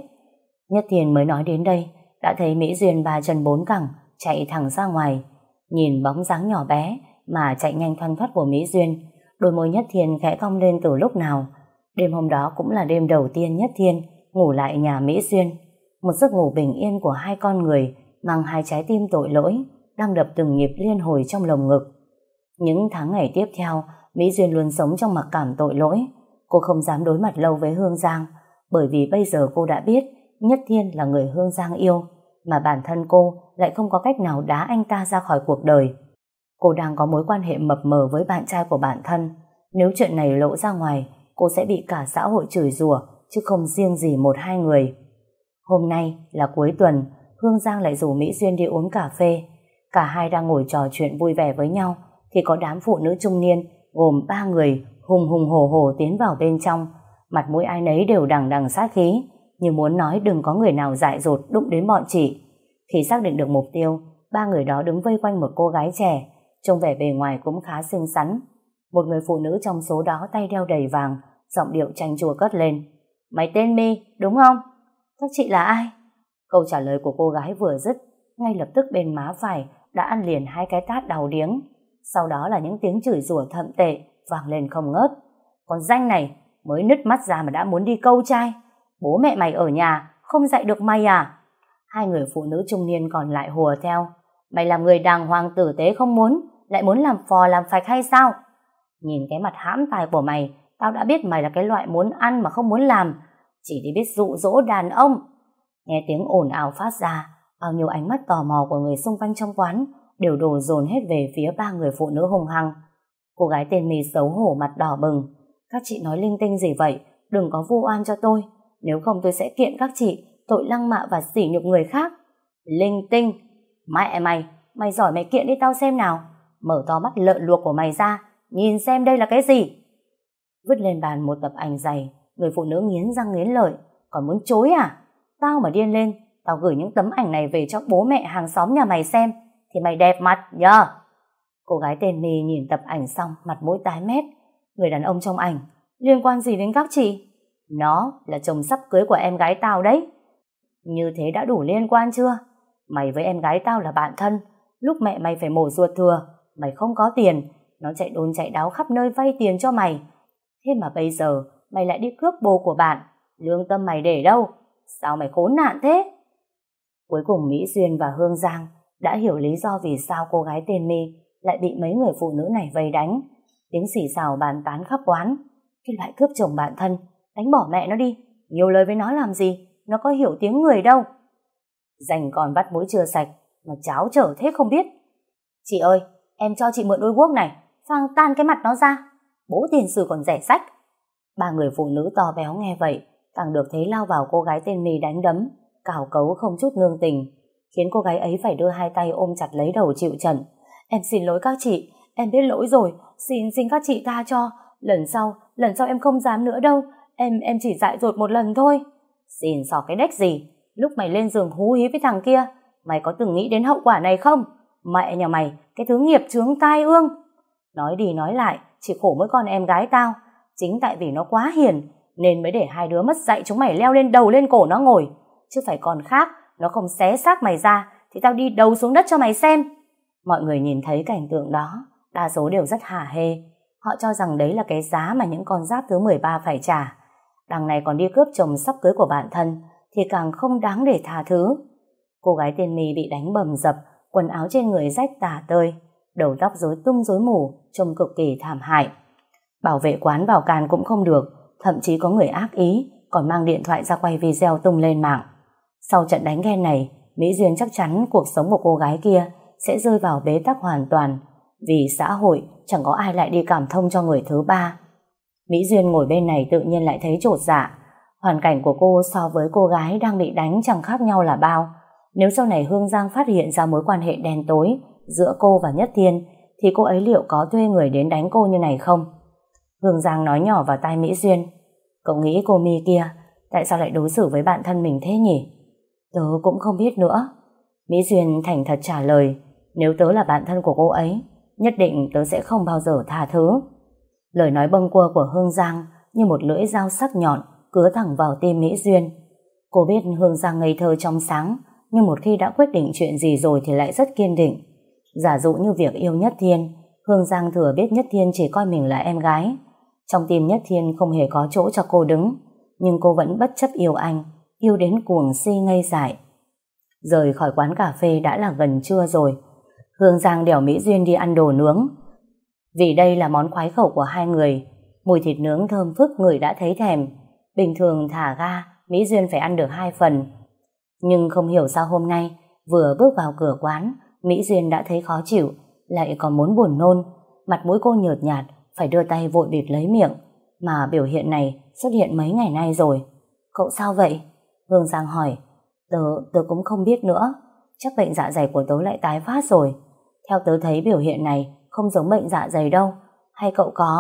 Nhất Thiên mới nói đến đây, đã thấy Mỹ Duyên ba chân bốn cẳng, chạy thẳng ra ngoài. Nhìn bóng dáng nhỏ bé mà chạy nhanh thoăn thoắt của Mỹ Duyên, đôi môi Nhất Thiên khẽ cong lên từ lúc nào. Đêm hôm đó cũng là đêm đầu tiên Nhất Thiên ngủ lại nhà Mỹ Duyên. Một giấc ngủ bình yên của hai con người mang hai trái tim tội lỗi đang đập từng nhịp liên hồi trong lồng ngực. Những tháng ngày tiếp theo, Mỹ Duyên luôn sống trong mặc cảm tội lỗi. Cô không dám đối mặt lâu với Hương Giang, bởi vì bây giờ cô đã biết Nhất Thiên là người Hương Giang yêu, mà bản thân cô lại không có cách nào đá anh ta ra khỏi cuộc đời. Cô đang có mối quan hệ mập mờ với bạn trai của bản thân. Nếu chuyện này lộ ra ngoài, cô sẽ bị cả xã hội chửi rủa, chứ không riêng gì một hai người. Hôm nay là cuối tuần, Hương Giang lại rủ Mỹ Duyên đi uống cà phê. Cả hai đang ngồi trò chuyện vui vẻ với nhau, thì có đám phụ nữ trung niên gồm ba người hùng hùng hồ hồ tiến vào bên trong. Mặt mũi ai nấy đều đằng đằng sát khí, như muốn nói đừng có người nào dại dột đụng đến bọn chị. Khi xác định được mục tiêu, ba người đó đứng vây quanh một cô gái trẻ, trông vẻ bề ngoài cũng khá xinh xắn. Một người phụ nữ trong số đó tay đeo đầy vàng, giọng điệu chanh chua cất lên. Mày tên Mi, đúng không? Các chị là ai? Câu trả lời của cô gái vừa dứt, ngay lập tức bên má phải đã ăn liền hai cái tát đau điếng. Sau đó là những tiếng chửi rủa thậm tệ vang lên không ngớt. Còn danh này mới nứt mắt ra mà đã muốn đi câu trai. Bố mẹ mày ở nhà, không dạy được mày à? Hai người phụ nữ trung niên còn lại hùa theo. Mày làm người đàng hoàng tử tế không muốn, lại muốn làm phò làm phạch hay sao? Nhìn cái mặt hãm tài của mày, tao đã biết mày là cái loại muốn ăn mà không muốn làm, chỉ để biết dụ dỗ đàn ông. Nghe tiếng ồn ào phát ra, bao nhiêu ánh mắt tò mò của người xung quanh trong quán đều đổ dồn hết về phía ba người phụ nữ hùng hăng. Cô gái tên mì xấu hổ, mặt đỏ bừng. Các chị nói linh tinh gì vậy? Đừng có vu oan cho tôi. Nếu không tôi sẽ kiện các chị, tội lăng mạ và sỉ nhục người khác. Linh tinh! Mẹ mày! Mày giỏi mày kiện đi tao xem nào. Mở to mắt lợn luộc của mày ra. Nhìn xem đây là cái gì? Vứt lên bàn một tập ảnh dày. Người phụ nữ nghiến răng nghiến lợi. Còn muốn chối à? Tao mà điên lên. Tao gửi những tấm ảnh này về cho bố mẹ hàng xóm nhà mày xem. Thì mày đẹp mặt, nhờ. Cô gái tên My nhìn tập ảnh xong mặt mũi tái mét. Người đàn ông trong ảnh liên quan gì đến các chị? Nó là chồng sắp cưới của em gái tao đấy. Như thế đã đủ liên quan chưa? Mày với em gái tao là bạn thân. Lúc mẹ mày phải mổ ruột thừa, mày không có tiền. Nó chạy đôn chạy đáo khắp nơi vay tiền cho mày. Thế mà bây giờ mày lại đi cướp bồ của bạn. Lương tâm mày để đâu? Sao mày khốn nạn thế? Cuối cùng Mỹ Duyên và Hương Giang đã hiểu lý do vì sao cô gái tên My lại bị mấy người phụ nữ này vây đánh. Tiếng xì xào bàn tán khắp quán. Cái loại cướp chồng bạn thân, đánh bỏ mẹ nó đi. Nhiều lời với nó làm gì, nó có hiểu tiếng người đâu. Dành còn vắt mũi chưa sạch, mà cháo trở thế không biết. Chị ơi, em cho chị mượn đôi guốc này, phang tan cái mặt nó ra. Bố tiền sử còn rẻ sách. Ba người phụ nữ to béo nghe vậy, càng được thấy lao vào cô gái tên mì đánh đấm, cào cấu không chút nương tình, khiến cô gái ấy phải đưa hai tay ôm chặt lấy đầu chịu trận. Em xin lỗi các chị, em biết lỗi rồi, xin xin các chị tha cho. Lần sau, lần sau em không dám nữa đâu, em em chỉ dại dột một lần thôi. Xin xỏ cái đếch gì, lúc mày lên giường hú hí với thằng kia, mày có từng nghĩ đến hậu quả này không? Mẹ nhà mày, cái thứ nghiệp chướng tai ương. Nói đi nói lại, chỉ khổ mỗi con em gái tao. Chính tại vì nó quá hiền, nên mới để hai đứa mất dạy chúng mày leo lên đầu lên cổ nó ngồi. Chứ phải còn khác, nó không xé xác mày ra, thì tao đi đầu xuống đất cho mày xem. Mọi người nhìn thấy cảnh tượng đó, đa số đều rất hả hê. Họ cho rằng đấy là cái giá mà những con giáp thứ 13 phải trả. đằng này còn đi cướp chồng sắp cưới của bạn thân, thì càng không đáng để tha thứ. Cô gái tên mì bị đánh bầm dập, quần áo trên người rách tả tơi, đầu tóc rối tung rối mù, trông cực kỳ thảm hại. Bảo vệ quán vào can cũng không được, thậm chí có người ác ý, còn mang điện thoại ra quay video tung lên mạng. Sau trận đánh ghen này, Mỹ Duyên chắc chắn cuộc sống của cô gái kia sẽ rơi vào bế tắc hoàn toàn, vì xã hội chẳng có ai lại đi cảm thông cho người thứ ba. Mỹ Duyên ngồi bên này tự nhiên lại thấy trột dạ. Hoàn cảnh của cô so với cô gái đang bị đánh chẳng khác nhau là bao. Nếu sau này Hương Giang phát hiện ra mối quan hệ đen tối giữa cô và Nhất Thiên, thì cô ấy liệu có thuê người đến đánh cô như này không? Hương Giang nói nhỏ vào tai Mỹ Duyên. Cậu nghĩ cô Mi kia, tại sao lại đối xử với bạn thân mình thế nhỉ? Tớ cũng không biết nữa. Mỹ Duyên thành thật trả lời, nếu tớ là bạn thân của cô ấy, nhất định tớ sẽ không bao giờ tha thứ. Lời nói bâng quơ của Hương Giang như một lưỡi dao sắc nhọn cứa thẳng vào tim Mỹ Duyên. Cô biết Hương Giang ngây thơ trong sáng, nhưng một khi đã quyết định chuyện gì rồi thì lại rất kiên định. Giả dụ như việc yêu Nhất Thiên, Hương Giang thừa biết Nhất Thiên chỉ coi mình là em gái. Trong tim Nhất Thiên không hề có chỗ cho cô đứng, nhưng cô vẫn bất chấp yêu anh, yêu đến cuồng si ngây dại. Rời khỏi quán cà phê đã là gần trưa rồi. Hương Giang đèo Mỹ Duyên đi ăn đồ nướng. Vì đây là món khoái khẩu của hai người, mùi thịt nướng thơm phức người đã thấy thèm. Bình thường thả ga, Mỹ Duyên phải ăn được hai phần. Nhưng không hiểu sao hôm nay, vừa bước vào cửa quán, Mỹ Duyên đã thấy khó chịu, lại còn muốn buồn nôn. Mặt mũi cô nhợt nhạt, phải đưa tay vội bịt lấy miệng. Mà biểu hiện này xuất hiện mấy ngày nay rồi. Cậu sao vậy? Hương Giang hỏi. Tớ, tớ cũng không biết nữa. Chắc bệnh dạ dày của tớ lại tái phát rồi. Theo tớ thấy biểu hiện này không giống bệnh dạ dày đâu. Hay cậu có...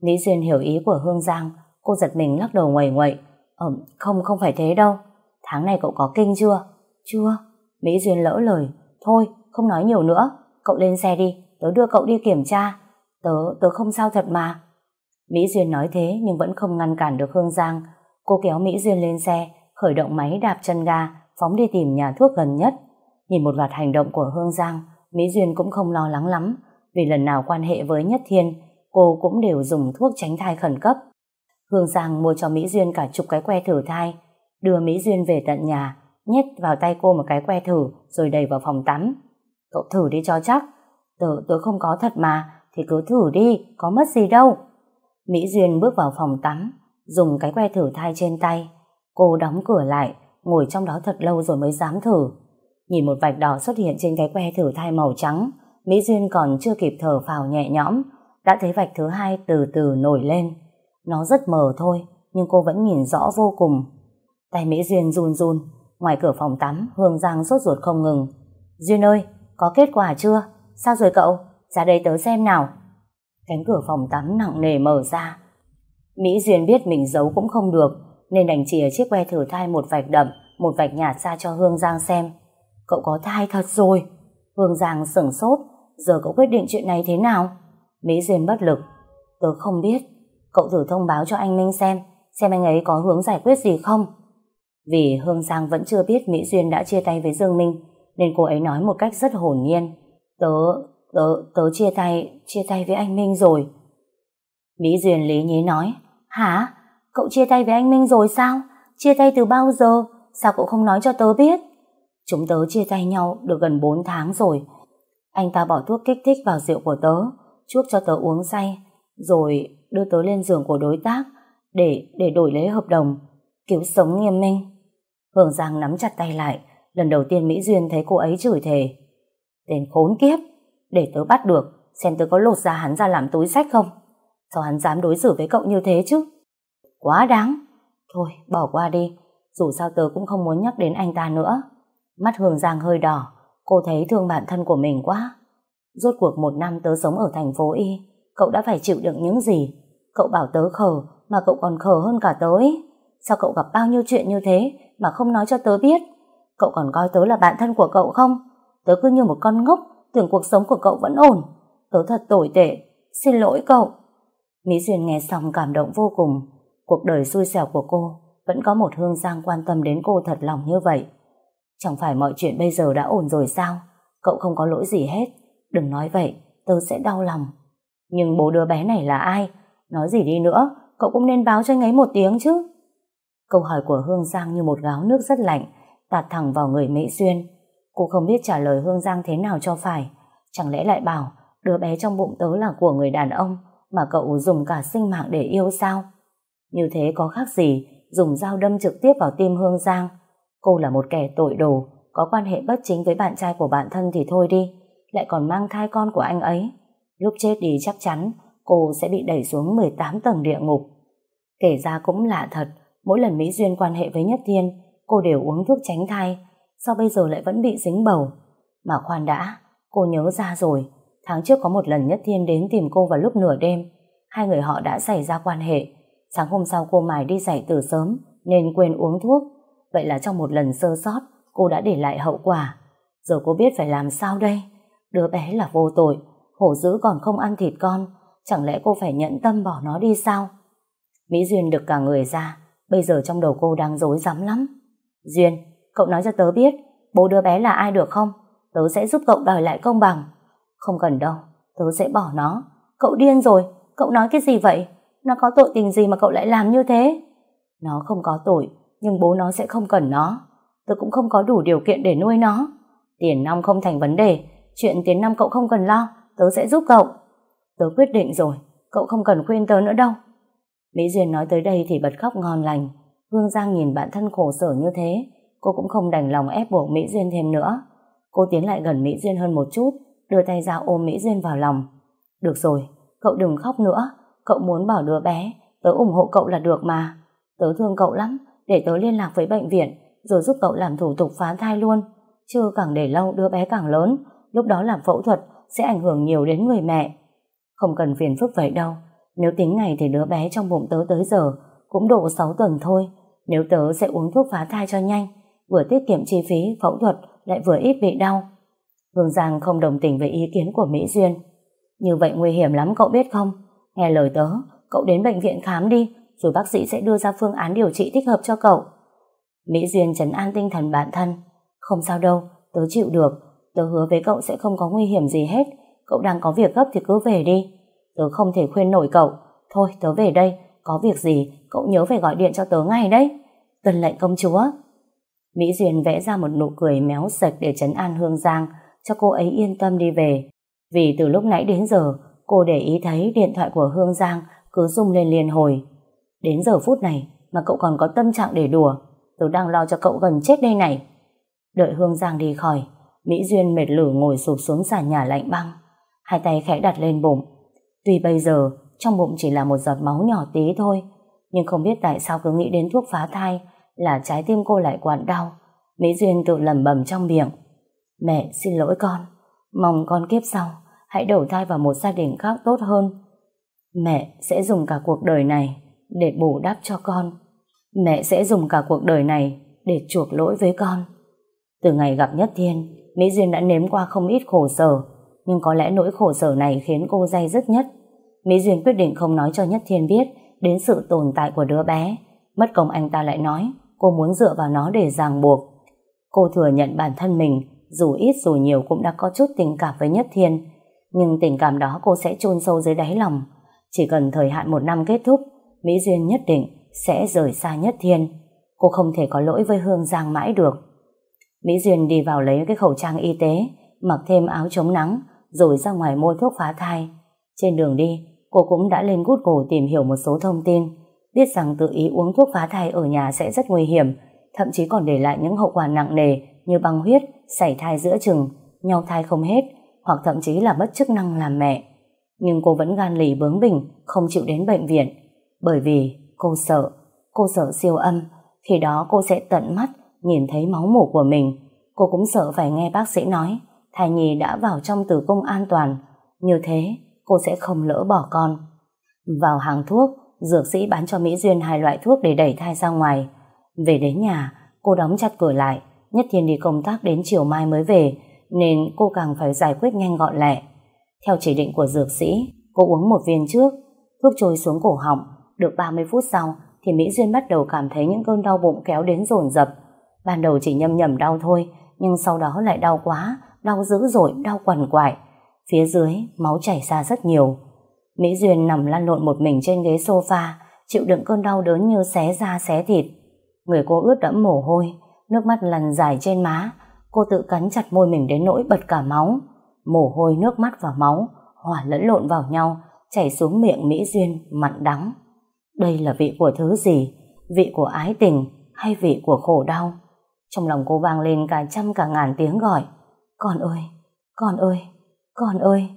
Lý Duyên hiểu ý của Hương Giang. Cô giật mình lắc đầu ngoầy ngoậy. Ờ, không, không phải thế đâu. Tháng này cậu có kinh chưa? Chưa. Mỹ Duyên lỡ lời. Thôi, không nói nhiều nữa. Cậu lên xe đi. Tớ đưa cậu đi kiểm tra. Tớ, tớ không sao thật mà. Mỹ Duyên nói thế nhưng vẫn không ngăn cản được Hương Giang. Cô kéo Mỹ Duyên lên xe, khởi động máy đạp chân ga, phóng đi tìm nhà thuốc gần nhất. Nhìn một loạt hành động của Hương Giang, Mỹ Duyên cũng không lo lắng lắm, vì lần nào quan hệ với Nhất Thiên, cô cũng đều dùng thuốc tránh thai khẩn cấp. Hương Giang mua cho Mỹ Duyên cả chục cái que thử thai, đưa Mỹ Duyên về tận nhà, nhét vào tay cô một cái que thử rồi đầy vào phòng tắm. Cậu thử đi cho chắc. Tớ, tớ không có thật mà, thì cứ thử đi, có mất gì đâu. Mỹ Duyên bước vào phòng tắm, dùng cái que thử thai trên tay. Cô đóng cửa lại, ngồi trong đó thật lâu rồi mới dám thử. Nhìn một vạch đỏ xuất hiện trên cái que thử thai màu trắng, Mỹ Duyên còn chưa kịp thở phào nhẹ nhõm, đã thấy vạch thứ hai từ từ nổi lên. Nó rất mờ thôi, nhưng cô vẫn nhìn rõ vô cùng. Tay Mỹ Duyên run run, ngoài cửa phòng tắm, Hương Giang sốt ruột không ngừng. Duyên ơi, có kết quả chưa? Sao rồi cậu? Ra đây tớ xem nào. Cánh cửa phòng tắm nặng nề mở ra. Mỹ Duyên biết mình giấu cũng không được, nên đành chìa chiếc que thử thai một vạch đậm, một vạch nhạt ra cho Hương Giang xem. Cậu có thai thật rồi. Hương Giang sửng sốt, giờ cậu quyết định chuyện này thế nào? Mỹ Duyên bất lực. Tớ không biết. Cậu thử thông báo cho anh Minh xem, xem anh ấy có hướng giải quyết gì không. Vì Hương Giang vẫn chưa biết Mỹ Duyên đã chia tay với Dương Minh, nên cô ấy nói một cách rất hồn nhiên. Tớ, tớ, tớ chia tay, chia tay với anh Minh rồi. Mỹ Duyên lý nhí nói, hả? Cậu chia tay với anh Minh rồi sao? Chia tay từ bao giờ? Sao cậu không nói cho tớ biết? Chúng tớ chia tay nhau được gần 4 tháng rồi. Anh ta bỏ thuốc kích thích vào rượu của tớ, chuốc cho tớ uống say, rồi đưa tớ lên giường của đối tác để để đổi lấy hợp đồng, cứu sống nghiêm minh. Hương Giang nắm chặt tay lại, lần đầu tiên Mỹ Duyên thấy cô ấy chửi thề. Tên khốn kiếp, để tớ bắt được, xem tớ có lột ra hắn ra làm túi sách không? Sao hắn dám đối xử với cậu như thế chứ? Quá đáng. Thôi, bỏ qua đi, dù sao tớ cũng không muốn nhắc đến anh ta nữa. Mắt Hương Giang hơi đỏ, cô thấy thương bản thân của mình quá. Rốt cuộc một năm tớ sống ở thành phố Y, cậu đã phải chịu đựng những gì? Cậu bảo tớ khờ, mà cậu còn khờ hơn cả tớ ấy. Sao cậu gặp bao nhiêu chuyện như thế mà không nói cho tớ biết? Cậu còn coi tớ là bạn thân của cậu không? Tớ cứ như một con ngốc, tưởng cuộc sống của cậu vẫn ổn. Tớ thật tồi tệ, xin lỗi cậu. Mỹ Duyên nghe xong cảm động vô cùng. Cuộc đời xui xẻo của cô vẫn có một Hương Giang quan tâm đến cô thật lòng như vậy. Chẳng phải mọi chuyện bây giờ đã ổn rồi sao? Cậu không có lỗi gì hết. Đừng nói vậy, tớ sẽ đau lòng. Nhưng bố đứa bé này là ai? Nói gì đi nữa, cậu cũng nên báo cho anh ấy một tiếng chứ. Câu hỏi của Hương Giang như một gáo nước rất lạnh, tạt thẳng vào người Mỹ xuyên. Cô không biết trả lời Hương Giang thế nào cho phải. Chẳng lẽ lại bảo đứa bé trong bụng tớ là của người đàn ông mà cậu dùng cả sinh mạng để yêu sao? Như thế có khác gì dùng dao đâm trực tiếp vào tim Hương Giang. Cô là một kẻ tội đồ, có quan hệ bất chính với bạn trai của bạn thân thì thôi đi, lại còn mang thai con của anh ấy. Lúc chết đi chắc chắn cô sẽ bị đẩy xuống 18 tầng địa ngục. Kể ra cũng lạ thật, mỗi lần Mỹ Duyên quan hệ với Nhất Thiên, cô đều uống thuốc tránh thai, sao bây giờ lại vẫn bị dính bầu? Mà khoan đã, cô nhớ ra rồi, tháng trước có một lần Nhất Thiên đến tìm cô vào lúc nửa đêm, hai người họ đã xảy ra quan hệ. Sáng hôm sau cô mài đi dạy từ sớm, nên quên uống thuốc. Vậy là trong một lần sơ sót, cô đã để lại hậu quả. Giờ cô biết phải làm sao đây? Đứa bé là vô tội, hổ dữ còn không ăn thịt con, chẳng lẽ cô phải nhận tâm bỏ nó đi sao? Mỹ Duyên được cả người ra, bây giờ trong đầu cô đang rối rắm lắm. Duyên, cậu nói cho tớ biết, bố đứa bé là ai được không? Tớ sẽ giúp cậu đòi lại công bằng. Không cần đâu, tớ sẽ bỏ nó. Cậu điên rồi, cậu nói cái gì vậy? Nó có tội tình gì mà cậu lại làm như thế? Nó không có tội, nhưng bố nó sẽ không cần nó. Tớ cũng không có đủ điều kiện để nuôi nó. Tiền năm không thành vấn đề, chuyện tiền năm cậu không cần lo, tớ sẽ giúp cậu. Tớ quyết định rồi, cậu không cần khuyên tớ nữa đâu. Mỹ Duyên nói tới đây thì bật khóc ngon lành. Hương Giang nhìn bạn thân khổ sở như thế, cô cũng không đành lòng ép buộc Mỹ Duyên thêm nữa. Cô tiến lại gần Mỹ Duyên hơn một chút, đưa tay ra ôm Mỹ Duyên vào lòng. Được rồi, cậu đừng khóc nữa, cậu muốn bảo đứa bé, tớ ủng hộ cậu là được mà. Tớ thương cậu lắm, để tớ liên lạc với bệnh viện, rồi giúp cậu làm thủ tục phá thai luôn. Chứ càng để lâu đứa bé càng lớn, lúc đó làm phẫu thuật sẽ ảnh hưởng nhiều đến người mẹ. Không cần phiền phức vậy đâu, nếu tính ngày thì đứa bé trong bụng tớ tới giờ cũng độ 6 tuần thôi. Nếu tớ sẽ uống thuốc phá thai cho nhanh, vừa tiết kiệm chi phí phẫu thuật lại vừa ít bị đau. Hương Giang không đồng tình với ý kiến của Mỹ Duyên. Như vậy nguy hiểm lắm cậu biết không? Nghe lời tớ, cậu đến bệnh viện khám đi, rồi bác sĩ sẽ đưa ra phương án điều trị thích hợp cho cậu. Mỹ Duyên trấn an tinh thần bản thân. Không sao đâu, tớ chịu được. Tớ hứa với cậu sẽ không có nguy hiểm gì hết. Cậu đang có việc gấp thì cứ về đi. Tớ không thể khuyên nổi cậu. Thôi tớ về đây, có việc gì cậu nhớ phải gọi điện cho tớ ngay đấy. Tuần lệnh công chúa. Mỹ Duyên vẽ ra một nụ cười méo sạch để trấn an Hương Giang cho cô ấy yên tâm đi về. Vì từ lúc nãy đến giờ cô để ý thấy điện thoại của Hương Giang cứ rung lên liên hồi. Đến giờ phút này mà cậu còn có tâm trạng để đùa. Tớ đang lo cho cậu gần chết đây này. Đợi Hương Giang đi khỏi, Mỹ Duyên mệt lử ngồi sụp xuống sàn nhà lạnh băng. Hai tay khẽ đặt lên bụng. Tuy bây giờ trong bụng chỉ là một giọt máu nhỏ tí thôi, nhưng không biết tại sao cứ nghĩ đến thuốc phá thai là trái tim cô lại quặn đau. Mỹ Duyên tự lẩm bẩm trong miệng. Mẹ xin lỗi con, mong con kiếp sau hãy đầu thai vào một gia đình khác tốt hơn. Mẹ sẽ dùng cả cuộc đời này để bù đắp cho con. Mẹ sẽ dùng cả cuộc đời này để chuộc lỗi với con. Từ ngày gặp Nhất Thiên, Mỹ Duyên đã nếm qua không ít khổ sở, nhưng có lẽ nỗi khổ sở này khiến cô dây dứt nhất. Mỹ Duyên quyết định không nói cho Nhất Thiên biết đến sự tồn tại của đứa bé. Mất công anh ta lại nói cô muốn dựa vào nó để ràng buộc. Cô thừa nhận bản thân mình dù ít dù nhiều cũng đã có chút tình cảm với Nhất Thiên, nhưng tình cảm đó cô sẽ chôn sâu dưới đáy lòng. Chỉ cần thời hạn một năm kết thúc, Mỹ Duyên nhất định sẽ rời xa Nhất Thiên. Cô không thể có lỗi với Hương Giang mãi được. Mỹ Duyên đi vào lấy cái khẩu trang y tế, mặc thêm áo chống nắng, rồi ra ngoài mua thuốc phá thai. Trên đường đi, cô cũng đã lên Google tìm hiểu một số thông tin, biết rằng tự ý uống thuốc phá thai ở nhà sẽ rất nguy hiểm, thậm chí còn để lại những hậu quả nặng nề như băng huyết, sảy thai giữa chừng, nhau thai không hết, hoặc thậm chí là mất chức năng làm mẹ. Nhưng cô vẫn gan lì bướng bỉnh, không chịu đến bệnh viện, bởi vì cô sợ, cô sợ siêu âm, khi đó cô sẽ tận mắt nhìn thấy máu mủ của mình. Cô cũng sợ phải nghe bác sĩ nói thai nhi đã vào trong tử cung an toàn, như thế cô sẽ không lỡ bỏ con. Vào hàng thuốc, dược sĩ bán cho Mỹ Duyên hai loại thuốc để đẩy thai ra ngoài. Về đến nhà, cô đóng chặt cửa lại, Nhất Thiên đi công tác đến chiều mai mới về, nên cô càng phải giải quyết nhanh gọn lẹ. Theo chỉ định của dược sĩ, cô uống một viên trước, thuốc trôi xuống cổ họng, được 30 phút sau thì Mỹ Duyên bắt đầu cảm thấy những cơn đau bụng kéo đến dồn dập. Ban đầu chỉ nhầm nhầm đau thôi, nhưng sau đó lại đau quá, đau dữ dội, đau quằn quại. Phía dưới, máu chảy ra rất nhiều. Mỹ Duyên nằm lăn lộn một mình trên ghế sofa, chịu đựng cơn đau đớn như xé da xé thịt. Người cô ướt đẫm mồ hôi, nước mắt lằn dài trên má, cô tự cắn chặt môi mình đến nỗi bật cả máu. Mồ hôi, nước mắt và máu hòa lẫn lộn vào nhau, chảy xuống miệng Mỹ Duyên mặn đắng. Đây là vị của thứ gì? Vị của ái tình hay vị của khổ đau? Trong lòng cô vang lên cả trăm cả ngàn tiếng gọi. Con ơi, con ơi, con ơi.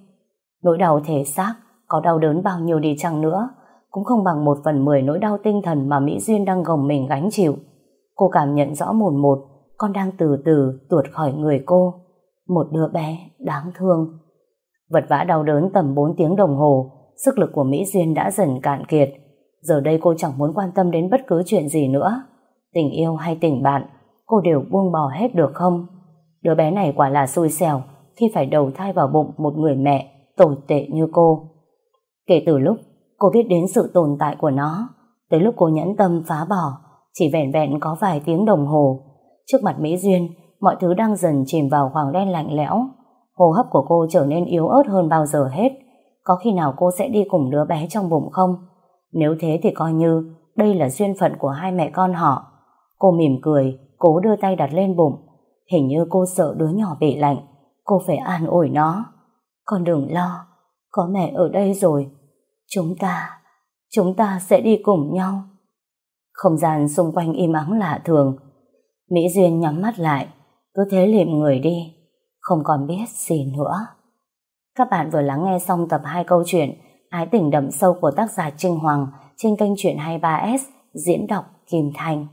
Nỗi đau thể xác, có đau đớn bao nhiêu đi chăng nữa, cũng không bằng một phần mười nỗi đau tinh thần mà Mỹ Duyên đang gồng mình gánh chịu. Cô cảm nhận rõ mồn một, con đang từ từ tuột khỏi người cô. Một đứa bé đáng thương. Vật vã đau đớn tầm 4 tiếng đồng hồ, sức lực của Mỹ Duyên đã dần cạn kiệt. Giờ đây cô chẳng muốn quan tâm đến bất cứ chuyện gì nữa. Tình yêu hay tình bạn, cô đều buông bỏ hết được không? Đứa bé này quả là xui xẻo khi phải đầu thai vào bụng một người mẹ tồi tệ như cô. Kể từ lúc cô biết đến sự tồn tại của nó, tới lúc cô nhẫn tâm phá bỏ, chỉ vẹn vẹn có vài tiếng đồng hồ. Trước mặt Mỹ Duyên, mọi thứ đang dần chìm vào khoảng đen lạnh lẽo. Hô hấp của cô trở nên yếu ớt hơn bao giờ hết. Có khi nào cô sẽ đi cùng đứa bé trong bụng không? Nếu thế thì coi như đây là duyên phận của hai mẹ con họ. Cô mỉm cười, cố đưa tay đặt lên bụng. Hình như cô sợ đứa nhỏ bị lạnh. Cô phải an ủi nó. Con đừng lo, có mẹ ở đây rồi. Chúng ta, chúng ta sẽ đi cùng nhau. Không gian xung quanh im ắng lạ thường. Mỹ Duyên nhắm mắt lại, cứ thế liệm người đi, không còn biết gì nữa. Các bạn vừa lắng nghe xong tập 2 câu chuyện Ái tình đậm sâu của tác giả Trinh Hoàng trên kênh truyện 23S diễn đọc Kim Thành.